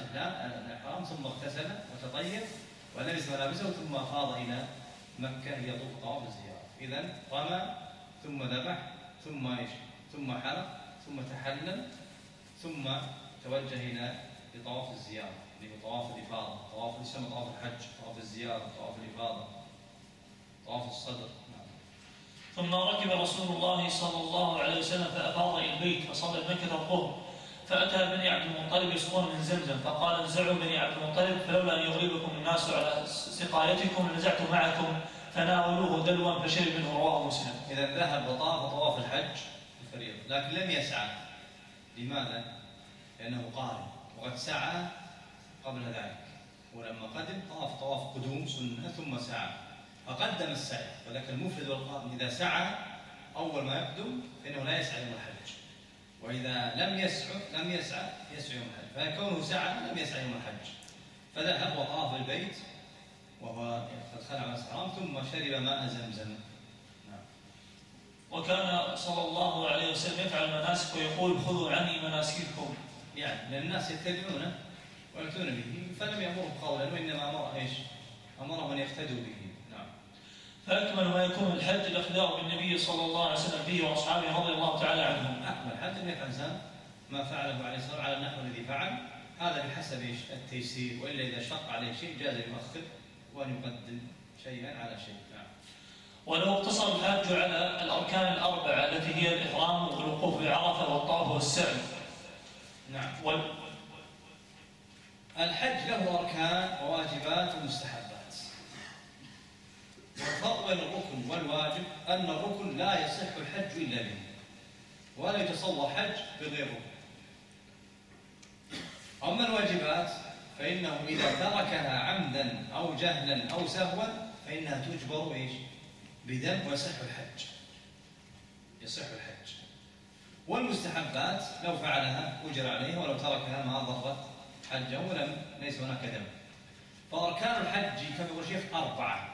S2: الإحرام ثم اغتسل وتطيب ولبس ملابسه ثم افاض إلى مكة ليطوف طواف الزياره إذا رمى ثم ذبح ثم إيش؟ ثم حلق ثم تحلل ثم توجه إلى لطواف الزيارة. اللي هو طواف الإفاضة. طواف يسمى طواف الحج طواف الزيارة طواف الإفاضة طواف الصدر. نعم.
S1: ثم ركب رسول الله صلى الله عليه وسلم فأفاض إلى البيت فصلى مكة الظهر. فأتى بني عبد المطلب يسقون من زمزم فقال انزعوا بني عبد المطلب فلولا أن يغلبكم الناس على سقايتكم لنزعت معكم فناولوه دلوا فشرب منه رواه مسلم.
S2: إذا ذهب وطاف طواف الحج الفريضة لكن لم يسعى لماذا؟ لأنه قارن وقد سعى قبل ذلك ولما قدم طاف طواف قدوم سنة ثم سعى فقدم السعي وذاك المفرد والقائم إذا سعى أول ما يقدم فإنه لا يسعى يوم الحج وإذا لم يسعى لم يسعى يسعى يوم الحج. فكونه سعى لم يسعى يوم الحج. فذهب وطاف البيت وهو قد خلع الحرام ثم شرب ماء زمزم. نعم.
S1: وكان صلى الله عليه وسلم يفعل المناسك ويقول خذوا عني مناسككم.
S2: يعني لأن الناس يتبعونه ويأتون به فلم يأمرهم قولا وإنما أمر إيش؟ أمرهم أن يقتدوا به.
S1: فأكمل ما يكون الحج الإقدار بالنبي صلى الله عليه وسلم فيه وأصحابه رضي الله تعالى عنهم.
S2: أكمل. الحج أن الإنسان ما فعله عليه الصلاة على النحو الذي فعل. هذا بحسب؟ التيسير. وإلا إذا شق عليه شيء جاز يؤخر وأن يقدم شيئا على شيء. نعم.
S1: ولو اقتصر الحج على الأركان الأربعة التي هي الإحرام والوقوف بعرفة والطواف والسعي.
S2: نعم. الحج له أركان وواجبات ومستحبات بين الركن والواجب أن الركن لا يصح الحج إلا به ولا يتصور حج بغير ركن. أما الواجبات فإنه إذا تركها عمدا أو جهلا أو سهوا فإنها تجبر إيش؟ بدم ويصح الحج. يصح الحج. والمستحبات لو فعلها أجر عليها ولو تركها ما ضرت حجه ولم ليس هناك دم. فأركان الحج كما يقول الشيخ أربعة.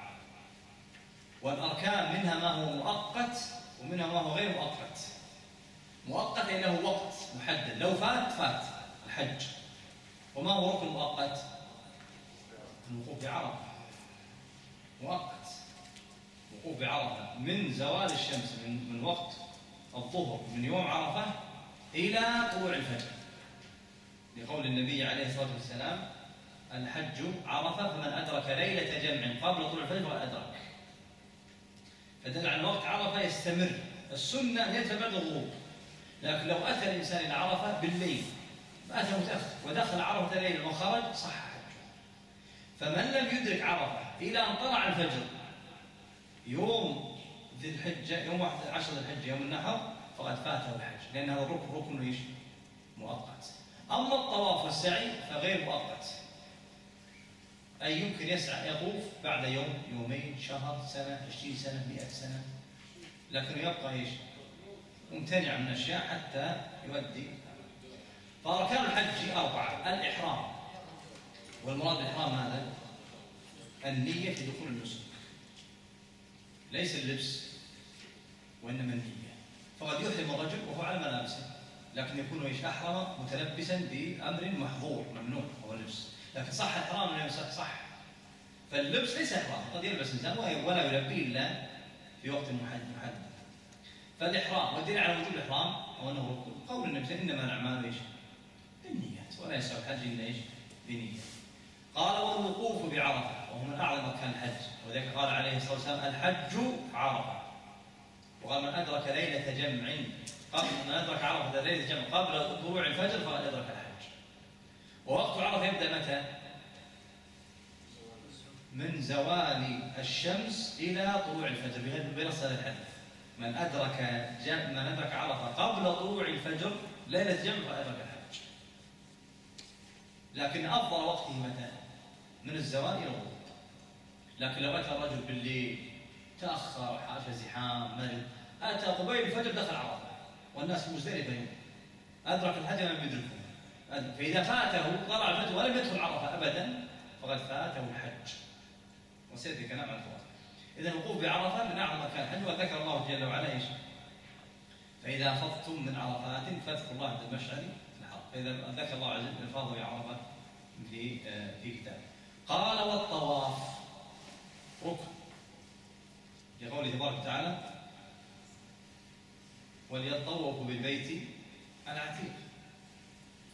S2: والأركان منها ما هو مؤقت ومنها ما هو غير مؤقت. مؤقت يعني له وقت محدد. لو فات فات. الحج. وما هو ركن مؤقت؟ الوقوف بعرفة. مؤقت. وقوف بعرفة. من زوال الشمس من, من وقت الظهر من يوم عرفة إلى طلوع الفجر. لقول النبي عليه الصلاة والسلام الحج عرفة فمن أدرك ليلة جمع قبل طلوع الفجر فقد أدرك. فدل على وقت عرفة يستمر. السنة أن بعد الغروب لكن لو أتى الإنسان إلى عرفة بالليل أتى متأخر ودخل عرفة ليلا وخرج صح. حجه فمن لم يدرك عرفة إلى أن طلع الفجر يوم ذي الحجة يوم عشر ذي الحجة يوم النحر فقد فاته الحج. لأن هذا الركن ركن إيش؟ مؤقت. أما الطواف والسعي فغير مؤقت. أي يمكن يسعى يطوف بعد يوم يومين شهر سنة عشرين سنة مئة سنة. لكنه يبقى إيش؟ ممتنع من أشياء حتى يؤدي. فأركان الحج أربعة. الإحرام. والمراد بالإحرام ماذا؟ النية في دخول النسك ليس اللبس وإنما النية. فقد يحرم الرجل وهو على ملابسه لكن يكون إيش؟ أحرم متلبسا بأمر محظور ممنوع هو اللبس لكن صح احرام ولا صح صح. فاللبس ليس إحرام قد يلبس إنسان ولا يلبي إلا في وقت محدد فالإحرام والدليل على وجوب الإحرام هو أنه ركن. قول النبي إنما الأعمال إيش؟ بالنيات ولا يسع الحج إلا إيش؟ بنية. قال والوقوف بعرفة. وهو من أعظم اركان الحج. وذلك قال عليه الصلاة والسلام الحج عرفة. وقال من أدرك ليلة جمع قبل من أدرك عرفة ليلة جمع قبل طلوع الفجر فقد أدرك الحج ووقت عرفه يبدأ متى؟ من زوال الشمس إلى طلوع الفجر بنص هذا الحديث من جمع من أدرك عرفه قبل طلوع الفجر ليلة جمع فقد أدرك الحج. لكن أفضل وقته متى؟ من الزوال إلى الغروب. لكن لو أتى الرجل بالليل تأخر حاشا زحام مرض أتى قبيل الفجر دخل عرفة. والناس يوم أدرك الحج لم يدركه؟ فإذا فاته طلع الفجر ولم يدخل عرفه ابدا فقد فاته الحج. وسيأتي كلام عن الفوائد اذا الوقوف بعرفة من أعظم اركان الحج وذكر الله جل وعلا إيش؟ فإذا افضتم من عرفات فاذكروا الله عند المشعر الحرام فإذا ذكر الله عز وجل الفاظه بعرفه في في كتابه قال والطواف ركن. لقوله تبارك وتعالى وليطوفوا بالبيت العتيق.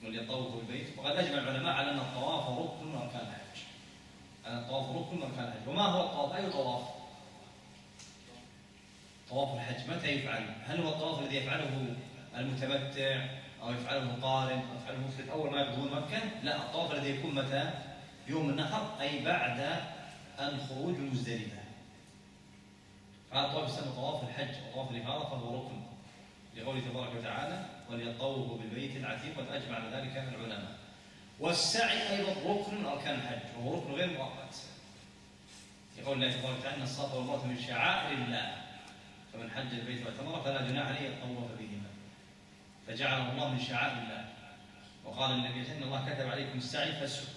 S2: وليطوفوا بالبيت وقد أجمع العلماء على أن الطواف ركن من أركان الحج. أن الطواف ركن من أركان الحج. وما هو الطواف؟ أي طواف؟ طواف الحج. متى يفعل؟ هل هو الطواف الذي يفعله المتمتع أو يفعله القارن أو يفعله المفرد أول ما يدخلون مكة؟ لا الطواف الذي يكون متى؟ يوم النحر أي بعد الخروج من مزدلفه هذا الطواف يسمى طواف الحج وطواف الافاضه فهو ركن. لقوله تبارك وتعالى وليطوفوا بالبيت العتيق قد اجمع على ذلك العلماء. والسعي أيضا ركن من أركان الحج وهو ركن غير مؤقت. يقول الله تبارك وتعالى إن الصفا والمروة من شعائر الله فمن حج البيت واعتمر فلا جناح عليه الطواف بهما. فجعله الله من شعائر الله. وقال النبي إن الله كتب عليكم السعي فاسعوا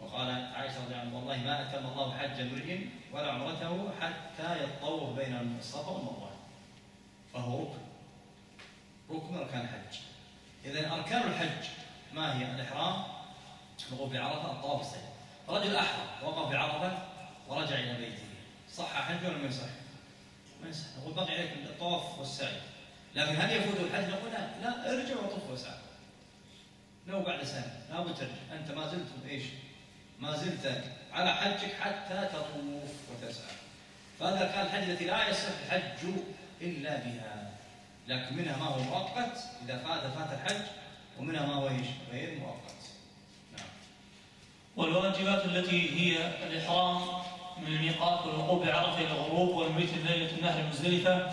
S2: وقال عائشة رضي الله عنها والله ما أتم الله حج امرئ ولا عمرته حتى يطوف بين الصفا والمروة. فهو ركن. ركن أركان الحج. إذا أركان الحج ما هي؟ الإحرام الوقوف بعرفة الطواف السعي رجل أحرم وقف بعرفة ورجع إلى بيته. صح حج ولا ما يصح؟ ما يصح. نقول بقي عليك الطواف والسعي. لكن هل يفوت الحج؟ نقول لا. لا ارجع وطف واسعى لو بعد سنة. لابد ترجع أنت ما زلت إيش؟ ما زلت على حجك حتى تطوف وتسعى. فهذا كان الحج التي لا يصح الحج إلا بها. لكن منها ما هو مؤقت. إذا فات فات الحج ومنها ما هو إيش؟ غير مؤقت. نعم.
S1: والواجبات التي هي الإحرام من الميقات والوقوف بعرفة إلى الغروب والمبيت ليلة النهر مزدلفة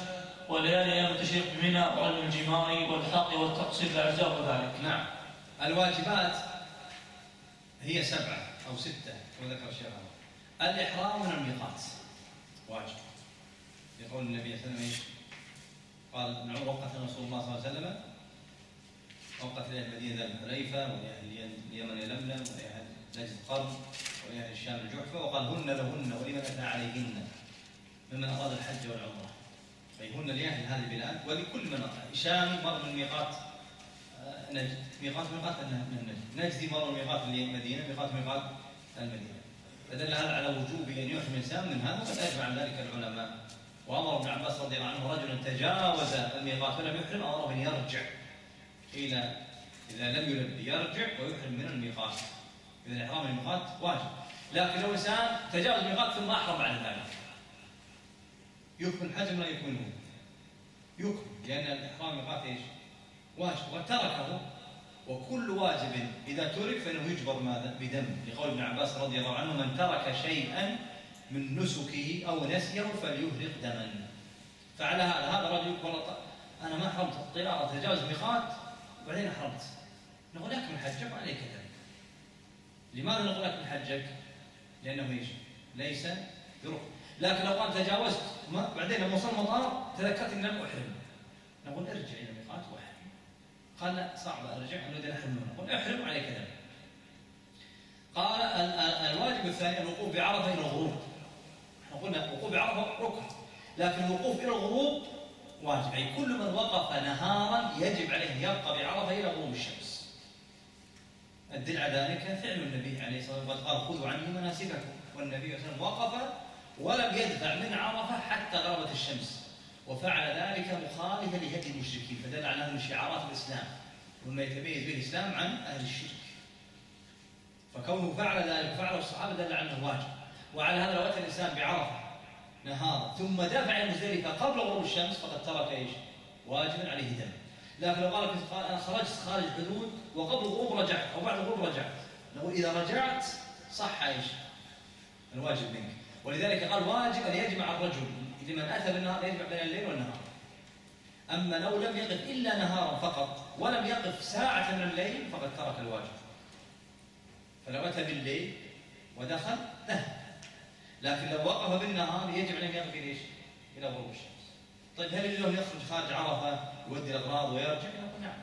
S1: وليالي أيام التشريق بمنى ورمي الجمار والحق والتقصير الأعزاء وذلك.
S2: نعم. الواجبات هي سبعة أو ستة كما ذكر الشيخ الإحرام من الميقات. واجب. يقول النبي صلى الله عليه وسلم قال ابن عمر وقت رسول الله صلى الله عليه وسلم. وقت لاهل المدينة ذا الحليفة ولاهل اليمن يلملم ولاهل نجد قرن ولاهل الشام الجحفة. وقال هن لهن ولمن اتى عليهن؟ ممن أراد الحج والعمرة. أي هن لأهل هذه البلاد ولكل من الشام مر من ميقات آه، نجد. ميقات ميقات من نجد مر من ميقات المدينة ميقات ميقات المدينة. فدل هذا على وجوب أن يحرم الإنسان من هذا وقد اجمع ذلك العلماء. وأمر ابن عباس رضي الله عنه رجلا تجاوز الميقات ولم يحرم امره ان يرجع. قيل إذا لم يلبي يرجع ويحرم من الميقات. إذا الإحرام من الميقات واجب. لكن لو إنسان تجاوز الميقات ثم أحرم بعد ذلك. يكمل الحج ولا يكمله؟ يكمل. لأن الإحرام الميقات إيش؟ واجب. وتركه وكل واجب إذا ترك فإنه يجبر ماذا؟ بدم لقول ابن عباس رضي الله عنه من ترك شيئا من نسكه أو نسيه فليهرق دما. فعلى هذا هذا رجل والله أنا ما حرمت الطلاقة تجاوز الميقات وبعدين أحرمت نقول أكمل حجك وعليك ذلك. لماذا نقول أكمل حجك؟ لأنه إيش؟ ليس بركن لكن لو قال تجاوزت بعدين لما وصل المطار تذكرت اني لم أحرم. نقول ارجع إلى الميقات وأحرم. قال لا صعب أرجع نريد أن أحرم. نقول أحرم عليك ذلك. قال الواجب الثاني الوقوف بعرفة إلى الغروب إحنا قلنا الوقوف بعرفة ركن. لكن الوقوف إلى الغروب واجب. أي كل من وقف نهارا يجب عليه أن يبقى بعرفة إلى غروب الشمس. الدل على ذلك فعل النبي عليه الصلاة والسلام. قال خذوا عني مناسككم. والنبي صلى الله عليه وسلم وقف ولم يدفع من عرفة حتى غربت الشمس. وفعل ذلك مخالفا لهدي المشركين. فدل على من شعارات الإسلام وما يتميز به الإسلام عن أهل الشرك. فكونه فعل ذلك وفعله الصحابة دل على أنه واجب. وعلى هذا لو اتى الانسان بعرفة نهارا ثم دفع المزدلفه قبل غروب الشمس فقد ترك إيش؟ واجبا عليه دم. لكن لو قال أنا خرجت خارج الحدود وقبل الغروب رجعت أو بعد الغروب رجعت. نقول إذا رجعت صح إيش؟ الواجب منك. ولذلك قال واجب أن يجمع الرجل لمن أتى بالنهار يجمع بين الليل والنهار. أما لو لم يقف إلا نهارا فقط ولم يقف ساعة من الليل فقد ترك الواجب. فلو أتى بالليل ودخل ذهب لكن لو وقف بالنهار يجب عليه يقف إلى إيش؟ إلى غروب الشمس. طيب هل له يخرج خارج عرفة يودي الأغراض ويرجع؟ يقول نعم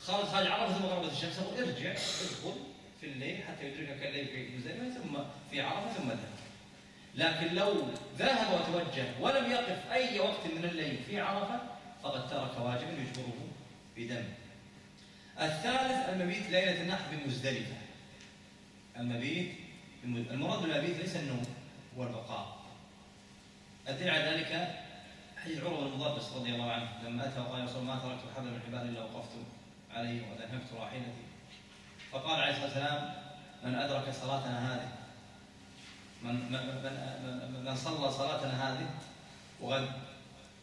S2: خرج خارج عرفة ثم غربت الشمس يقول ارجع ادخل في الليل حتى يدركك الليل في مزدلفة ثم في عرفة ثم ذهب. لكن لو ذهب وتوجه ولم يقف أي وقت من الليل في عرفة فقد ترك واجبا يجبره بدم الثالث المبيت ليلة النحر بمزدلفة المبيت المراد بالمبيت ليس النوم. هو البقاء الدليل على ذلك حديث عروة بن رضي الله عنه لما أتى وقال ما تركت حبل من حبال إلا وقفت عليه وأنهكت راحلتي. فقال عليه الصلاة والسلام من أدرك صلاتنا هذه؟ من, من, من صلى صلاتنا هذه وقد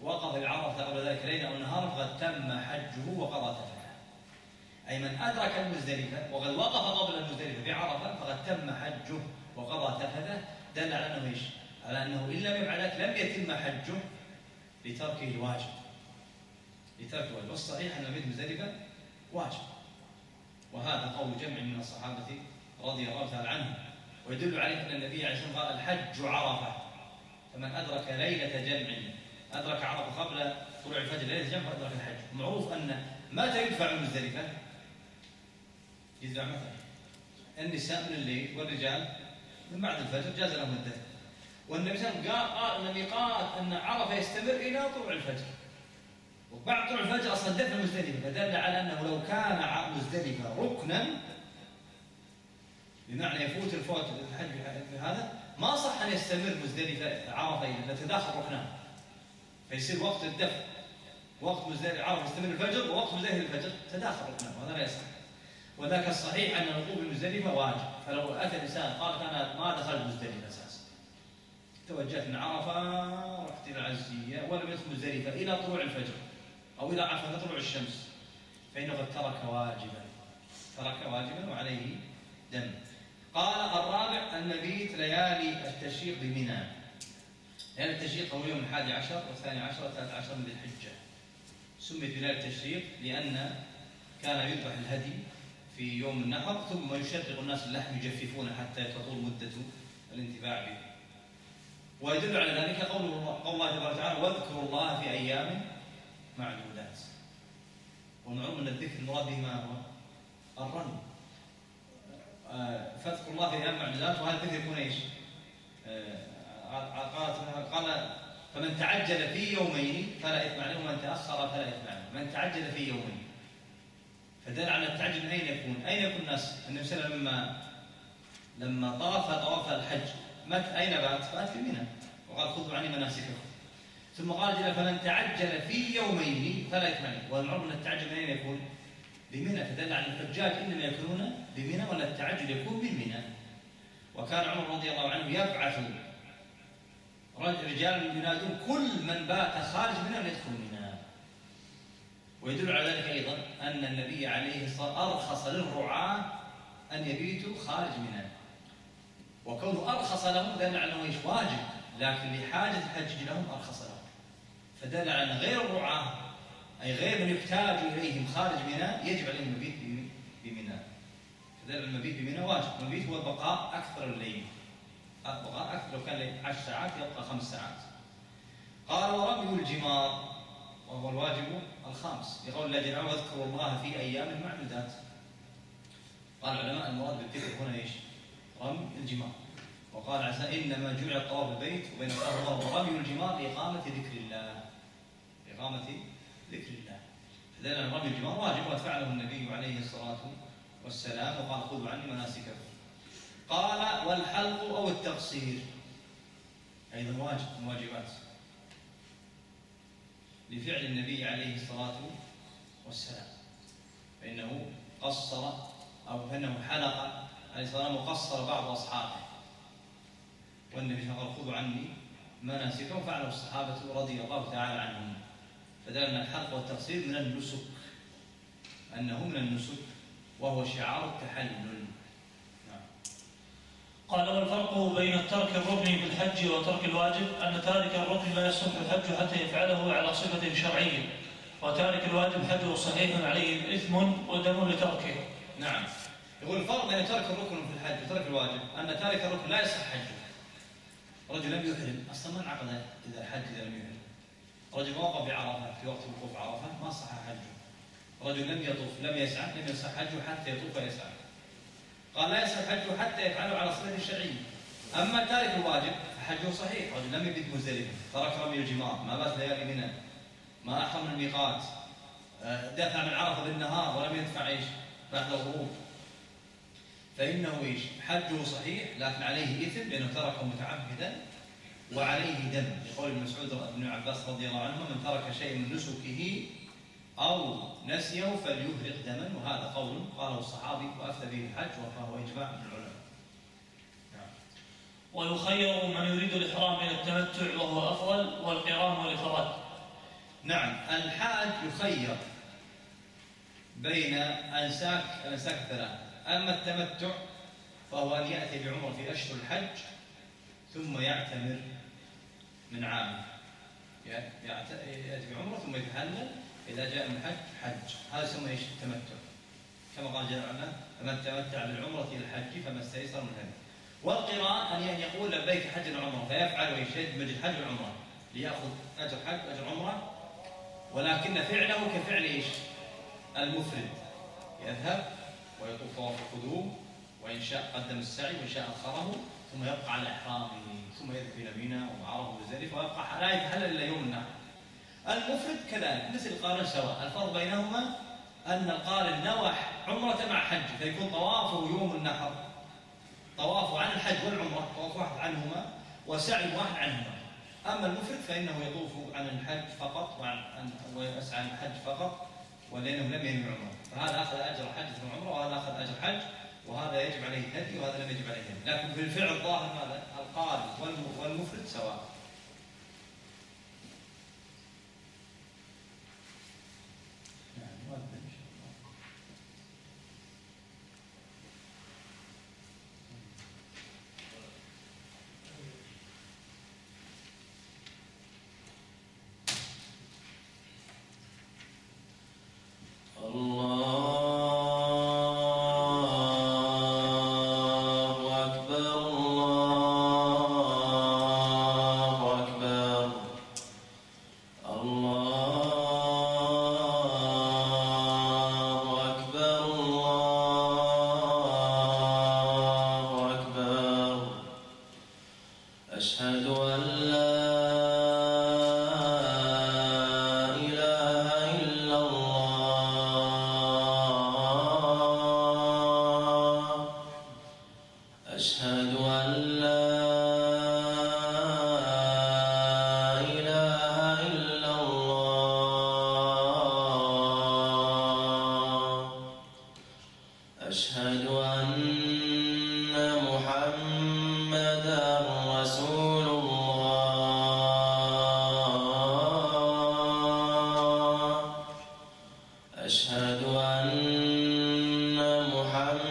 S2: وقف العرفة قبل ذلك ليلة أو نهار فقد تم حجه وقضى تفته أي من أدرك المزدلفة وقد وقف قبل المزدلفة بعرفة فقد تم حجه وقضى تفته دل على أنه إيش؟ على أنه إن لم يفعل ذلك لم يتم حجه لتركه الواجب لترك الواجب والصحيح أن بيت مزدلفة واجب وهذا قول جمع من الصحابة رضي الله تعالى عنهم ويدل عليه أن النبي عليه الصلاة والسلام قال الحج عرفة فمن أدرك ليلة جمع أدرك عرفة قبل طلوع الفجر ليلة جمع فأدرك الحج معروف أن متى يدفع من مزدلفة؟ يدفع متى؟ النساء من الليل والرجال من بعد الفجر جاز لهم الدفع والنبي صلى الله عليه وسلم قال قال أن عرفة يستمر إلى طلوع الفجر. وبعد طلوع الفجر أصلا دفن مزدلفة فدل على أنه لو كان مزدلفة ركنا بمعنى يفوت الفوت الحج هذا ما صح أن يستمر مزدلفة عرفة اذا تداخل ركنان فيصير وقت الدفع. وقت مزدلفة عرفة يستمر الفجر ووقت مزدلفة الفجر تداخل ركنان وهذا لا يصح. وذاك الصحيح أن الوقوف بمزدلفه واجب. فلو أتى الإنسان قال أنا ما دخلت مزدلفه أساسا. توجهت من عرفه رحت إلى العزية ولم يدخل مزدلفه إلى طلوع الفجر أو إلى عفوا طلوع الشمس. فإنه قد ترك واجبا. ترك واجبا وعليه دم. قال الرابع المبيت ليالي التشريق بمنى. ليالي التشريق هو يوم الحادي عشر والثاني عشر والثالث عشر من ذي الحجة. سميت بليالي التشريق لأن كان يذبح الهدي في يوم النحر ثم يشرق الناس اللحم يجففونه حتى تطول مدة الانتفاع به. ويدل على ذلك قول الله تبارك وتعالى واذكروا الله في أيام معدودات. والمعلوم أن الذكر المراد به ما هو؟ الرمي. آه، فاذكروا الله في أيام معدودات وهذا الذكر يكون إيش؟ آه، قالت قال فمن تعجل في يومين فلا إثم عليه ومن تأخر فلا إثم عليه. من تعجل في يومين. فدل على التعجل من أين يكون؟ أين يكون الناس؟ النبي صلى الله عليه وسلم لما لما طاف طواف الحج مات أين بات؟ بات في منى وقال خذوا عني مناسككم ثم قال جل فمن تعجل في يومين فلا عليه والمعروف أن التعجل أين يكون؟ بمنى فدل على الحجاج إنما يكونون بمنى ولا التعجل يكون بالمنى وكان عمر رضي الله عنه يبعث رجال ينادون كل من بات خارج منى يدخل منى ويدل على ذلك أيضا أن النبي عليه الصلاة أرخص للرعاة أن يبيتوا خارج منى. وكونه أرخص لهم دل على أنه واجب. لكن لحاجة الحج لهم أرخص لهم. فدل على أن غير الرعاة أي غير من يحتاج إليهم خارج منى يجب عليهم المبيت بمنى. فدل على المبيت بمنى واجب. المبيت هو البقاء أكثر الليل. بقاء أكثر لو كان عشر ساعات يبقى خمس ساعات. قال ورمي الجمار وهو الواجب الخامس. لقول الله جل الله في أيام معدودات. قال العلماء المراد بالذكر هنا إيش؟ رمي الجمار. وقال عسى إنما جعل طواف البيت وبين الصفا ورمي الجمار لإقامة ذكر الله. لإقامة ذكر الله. فدل رمي الجمار واجب وقد فعله النبي عليه الصلاة والسلام. وقال خذوا عني مناسككم. قال والحلق أو التقصير. أيضا واجب. من واجبات. لفعل النبي عليه الصلاة والسلام. فإنه قصر أو فإنه حلق عليه الصلاة والسلام وقصر بعض أصحابه. والنبي صلى الله عليه خذوا عني مناسكهم فعله الصحابة رضي الله تعالى عنهم. فدل أن الحلق والتقصير من النسك أنه من النسك وهو شعار التحلل.
S1: قال والفرق بين ترك الركن في الحج وترك الواجب؟ أن تارك الركن لا يصح الحج حتى يفعله على صفة شرعية وتارك الواجب حجه صحيح عليه إثم ودم لتركه.
S2: نعم. يقول الفرق بين ترك الركن في الحج وترك الواجب أن تارك الركن لا يصح حجه. رجل لم يحرم أصلا ما انعقد إذا الحج إذا لم يحرم؟ رجل وقف بعرفه في وقت وقوف عرفة ما صح حجه. رجل لم يطوف لم يسعى لم يصح حجه حتى يطوف ويسعى. قال لا يصح حجه حتى يفعله على صفه شرعيه أما تارك الواجب فحجه صحيح. رجل لم يبت مزدلفة. ترك رمي الجمار. ما بات ليالي منى ما أحرم الميقات. آه، دفع من عرفة بالنهار ولم يدفع إيش؟ بعد الغروب. فإنه إيش؟ حجه صحيح لكن عليه إثم لأنه تركه متعمدا وعليه دم. لقول مسعود بن عباس رضي الله عنهما من ترك شيء من نسكه أو نسيه فليهرق دما وهذا قول قاله الصحابي وأفتى به الحج وفهو إجماع من العلماء.
S1: نعم. ويخير من يريد الإحرام من التمتع وهو أفضل والقران والإفراد
S2: نعم الحاج يخير بين أنساك الأنساك الثلاثة أما التمتع فهو أن يأتي بعمرة في أشهر الحج ثم يعتمر من عامه. يأتي بعمرة ثم يتحلل إذا جاء من الحج حج. هذا يسمى إيش؟ التمتع كما قال جل وعلا فمن تمتع بالعمرة إلى الحج فما استيسر من هذا والقراء أن يقول لبيك حج وعمرة فيفعل ويش يدمج الحج والعمرة ليأخذ أجر حج وأجر عمرة. ولكن فعله كفعل إيش؟ المفرد. يذهب ويطوف طواف القدوم وإن شاء قدم السعي وإن شاء أخره ثم يبقى على إحرامه ثم يذهب إلى منى وعرفه وزلفة ويبقى لا يتحلل إلا يوم النحر. المفرد كذلك مثل القارن سواء. الفرق بينهما أن القارن نوى عمرة مع حج فيكون طوافه يوم النحر. طوافه عن الحج والعمرة طواف واحد عنهما وسعي واحد عنهما. أما المفرد فإنه يطوف عن الحج فقط وعن ويسعى عن الحج فقط ولأنه لم ينوي عمره. فهذا أخذ أجر حج ثم عمره وهذا أخذ أجر حج وهذا يجب عليه هدي وهذا لم يجب عليه هدي لكن في الفعل الظاهر ماذا؟ القارئ والمفرد سواء.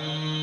S3: محمدا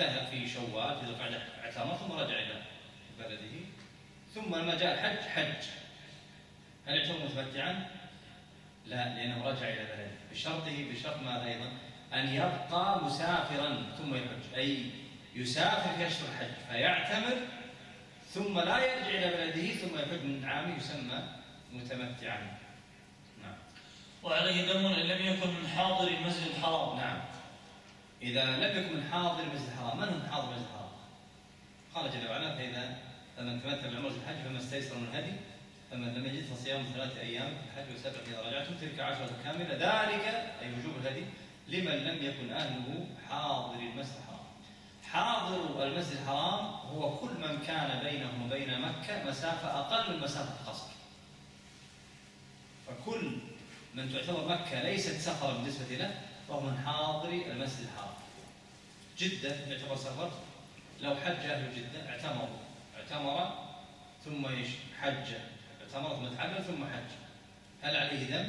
S2: ذهب في شوال في القعده اعتمر ثم رجع إلى بلده. ثم لما جاء الحج حج. هل يعتبر متمتعا؟ لا لأنه رجع إلى بلده. بشرطه بشرط ماذا أيضا؟ أن يبقى مسافرا ثم يحج. أي يسافر في اشهر الحج فيعتمر ثم لا يرجع إلى بلده ثم يحج من عام يسمى متمتعا. نعم.
S1: وعليه دم إن لم يكن من حاضر المسجد الحرام.
S2: نعم. إذا لم يكن حاضر المسجد الحرام من هو من حاضر المسجد الحرام؟ قال جل وعلا فإذا فمن تمتع بالعمرة في الحج فما استيسر من الهدي فمن لم يجد فصيام ثلاثة أيام في الحج وسبع إذا رجعتم تلك عشرة كاملة. ذلك أي وجوب الهدي لمن لم يكن أهله حاضر المسجد الحرام. حاضر المسجد الحرام هو كل من كان بينه وبين مكة مسافة أقل من مسافة القصر. فكل من تعتبر مكة ليست سفرا بالنسبة له فهو من حاضر المسجد الحرام. جدة يعتبر سفر. لو حج أهل جدة اعتمروا اعتمر ثم حج. اعتمر ثم تحلل ثم حج. هل عليه دم؟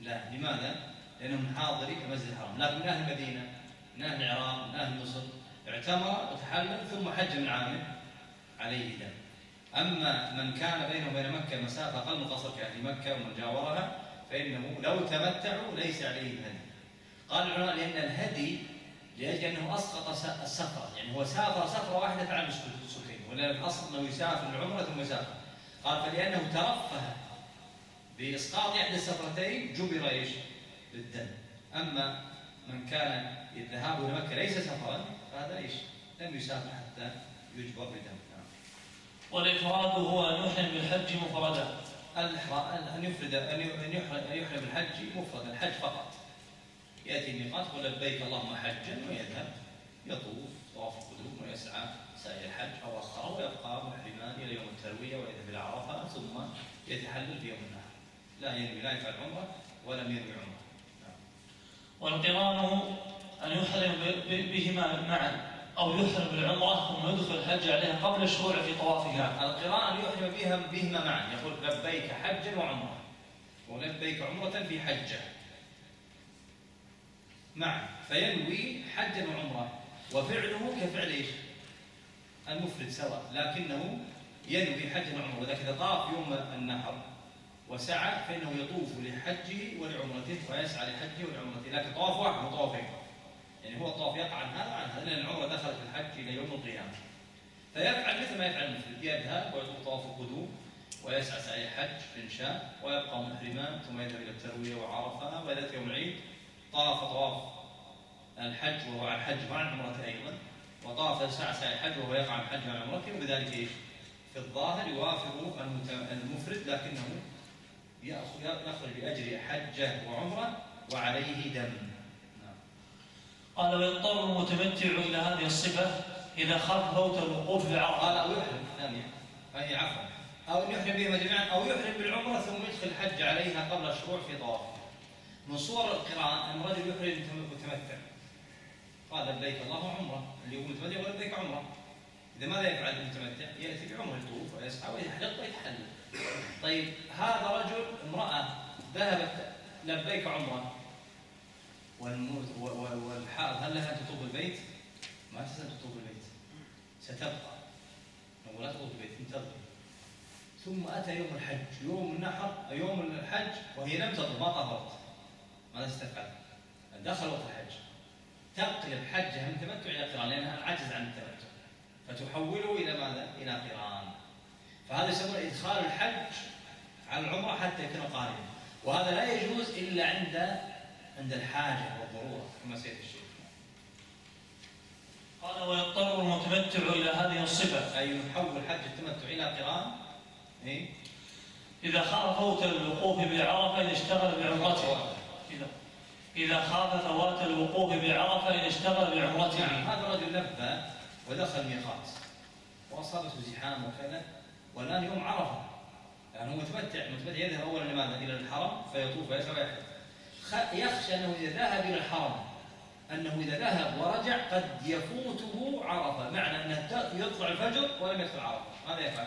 S2: لا. لماذا؟ لأنه من حاضر المسجد الحرام. لكن من أهل المدينة من أهل العراق من أهل مصر اعتمر وتحلل ثم حج من عامه عليه دم أما من كان بينه وبين مكة مسافة أقل من قصر كأهل مكة ومن جاورها فإنه لو تمتعوا ليس عليه الهدي قال العلماء لأن الهدي لأجل أنه أسقط السفرة. يعني هو سافر سفرة واحدة فعل السكين ولا الأصل أنه يسافر العمرة ثم يسافر. قال فلأنه ترفه بإسقاط إحدى السفرتين جبر إيش؟ بالدم. أما من كان الذهاب إلى مكة ليس سفرا فهذا إيش؟ لم يسافر حتى يجبر بدم. نعم.
S1: والإفراد هو أن يحرم بالحج مفردا.
S2: الإحرام أن يفرد أن يحرم الحج مفردا الحج فقط. يأتي الميقات يقول لبيك اللهم حجا ويذهب. يطوف طواف القدوم ويسعى سعي الحج أو أخره ويبقى محرما إلى يوم التروية ويذهب إلى عرفة ثم يتحلل في يوم النحر. لا ينوي لا يفعل عمرة ولم ينوي عمرة. نعم.
S1: والقرآن أن يحرم بهما معا أو يحرم بالعمرة ثم يدخل الحج عليها قبل الشروع في طوافها.
S2: القراءة أن يحرم بهما معا. يقول لبيك حجا وعمرة. ولبيك عمرة في حجة معا فينوي حجا وعمرة وفعله كفعل إيش؟ المفرد سواء. لكنه ينوي حجا وعمرة وإذا كذا طاف يوم النحر وسعى فإنه يطوف لحجه ولعمرته ويسعى لحجه ولعمرته. لكن طواف واحد وطوافين يعني هو الطواف يقع عن هذا وعن هذا لأن العمرة دخلت في الحج إلى يوم القيامة. فيفعل مثل ما يفعل المفرد. يذهب ويطوف طواف القدوم ويسعى سعي الحج إن شاء ويبقى محرما ثم يذهب إلى التروية وعرفة وإذا يوم العيد طاف طواف الحج وهو على الحج مع العمرة أيضا وطاف سعى سعي الحج وهو يقع الحج مع العمرة وبذلك إيش؟ في الظاهر يوافق المفرد لكنه يخرج بأجر حجة وعمرة وعليه دم. نعم.
S1: قال ويضطر المتمتع إلى هذه الصفة إذا خاف فوت الوقوف في العرض
S2: قال أو يحرم ثانيا أي عفوا. أو يحرم بهما جميعا أو يحرم بالعمرة ثم يدخل الحج عليها قبل الشروع في طواف. من صور القراءة أن الرجل يحرم متمتع. قال لبيك الله عمرة. اللي هو متمتع يقول لبيك عمرة. إذا ماذا يفعل المتمتع؟ يأتي بعمر يطوف ويسعى ويحلق ويتحلل طيب هذا رجل امرأة ذهبت لبيك عمرة. والحائض هل لها أن تطوف البيت؟ ما تستطيع تطوف البيت. ستبقى. نقول لا تطوف البيت انتظر ثم أتى يوم الحج. يوم النحر يوم الحج وهي لم تطوف ما طهرت ماذا ستفعل؟ دخل وقت الحج. تقلب حجها من تمتع إلى قران لأنها عجز عن التمتع. فتحوله إلى ماذا؟ إلى قران. فهذا يسمونه إدخال الحج على العمرة حتى يكون قارنا وهذا لا يجوز إلا عند عند الحاجة والضرورة كما سيأتي الشيخ
S1: قال ويضطر المتمتع إلى هذه الصفة.
S2: أي يحول حج التمتع إلى قران إيه؟
S1: إذا خاف فوت الوقوف بعرفة إذا اشتغل بعمرته إذا إذا خاف فوات الوقوف بعرفة إذا اشتغل بعمرته.
S2: نعم هذا الرجل لبى ودخل ميقات وأصابته زحام وكذا والآن يوم عرفة. يعني هو متمتع متمتع يذهب أولا لماذا؟ إلى الحرم فيطوف ويسعى ويحج. يخشى أنه إذا ذهب إلى الحرم أنه إذا ذهب ورجع قد يفوته عرفة. معنى أنه يطلع الفجر ولم يدخل عرفة. ماذا يفعل؟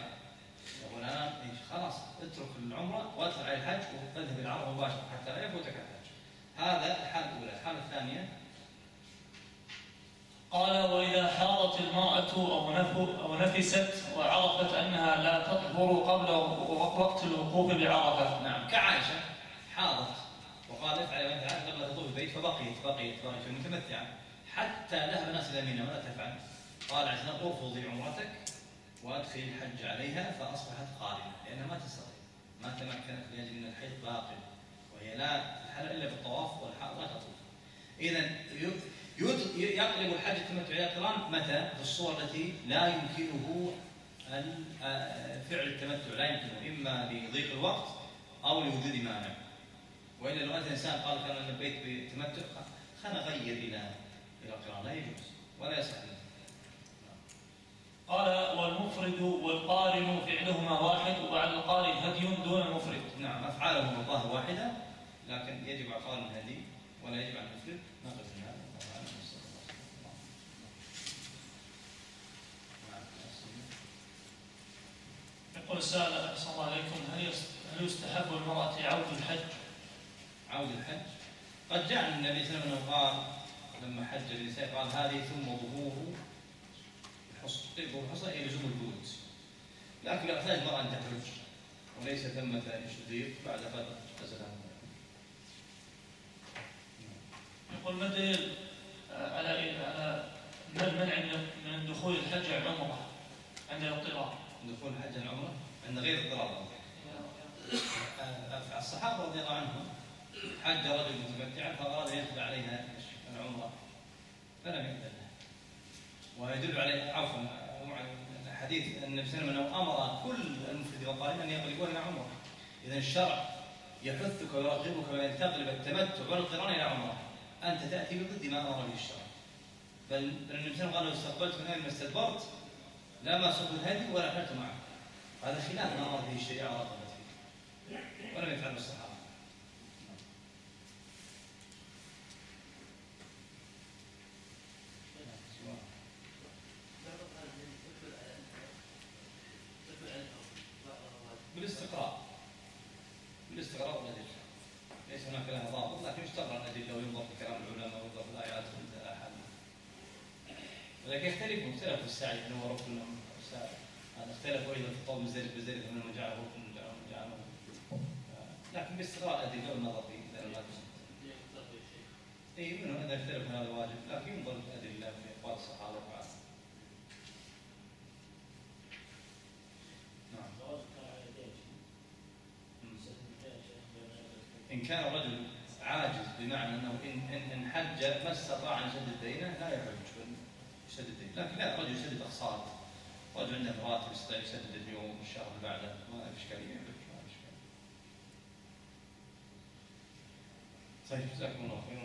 S2: يقول أنا إيش خلاص اترك العمرة وأدخل على الحج وأذهب إلى عرفة مباشرة حتى لا يفوتك. الحج هذا الحالة الأولى. الحالة الثانية.
S1: قال وإذا حاضت المرأة أو أو نفست وعرفت أنها لا تطهر قبل وقت الوقوف بعرفة.
S2: نعم. كعائشة حاضت وقال افعل ما فعلت قبل تطوف البيت فبقيت بقيت بقيت متمتعة. حتى ذهب الناس إلى منى ماذا تفعل؟ قال عشان ارفضي عمرتك وأدخل الحج عليها فأصبحت قارنة لأنها ما تستطيع. ما تمكنت لأجل أن الحيض باقي وهي لا تحل إلا بالطواف والحائض لا تطوف إذا يقلب الحج التمتع إلى القرآن متى؟ في الصور التي لا يمكنه فعل التمتع لا يمكنه إما لضيق الوقت أو لوجود مانع. وإلا لو أتى إنسان قال أنا لبيت بالتمتع خلنا نغير إلى إلى القران لا يجوز ولا يصح
S1: قال والمفرد والقارن فعلهما واحد وعلى القارن هدي دون المفرد.
S2: نعم أفعالهما الظاهر واحدة لكن يجب على القارن هدي ولا يجب على المفرد نقف
S1: يقول السائل أحسن الله عليكم هل هل يستحب المرأة عود الحج؟
S2: عود الحج؟ قد جاء النبي صلى الله عليه وسلم قال لما حج النساء قال هذه ثم ظهور الحصن طيب الحصن هي لزوم البيوت لكن لا تحتاج المرأة أن تحج وليس ثمة شديد بعد فترة غزلها
S1: ما دليل على على المنع من الدخول الحج عمرة عند الاضطرار
S2: دخول الحج العمرة عند غير اضطرار الصحابة رضي الله عنهم حج رجل متمتعا فأراد أن يدخل عليها العمرة فلم له ويدل عليه عفوا حديث النبي صلى الله عليه وسلم انه أمر كل المفرد والقارين أن يقلبون إلى عمرة. اذا الشرع يحثك ويرغبك بان تقلب التمتع والقران إلى عمرة. أنت تأتي بضد ما أمر به الشرع بل النبي صلى الله عليه وسلم قال لو استقبلت من ما استدبرت لا ما سقوا الهدي ولا حلت معه هذا خلاف ما أمر به الشريعة ورغبت فيه. ولم يفعله الصحابه يختلفون اختلفوا السعي هل هو ركن السعي هذا اختلفوا أيضا في قول مزدلف مزدلف من جعل ربكم من جعله لكن باستقراء ادله والنظر في إذا اي منهم إذا اختلف هذا واجب لكن ينظر الادله في اقوال الصحابة وفعاله نعم. إن كان الرجل عاجز بمعنى أنه إن إن حج ما استطاع أن يسدد دينه لا يحج. يسدد لكن لا رجل يسدد اقساط رجل عنده راتب يستطيع يسدد اليوم الشهر اللي بعده. ما في إشكالية. طيب جزاكم الله خيرا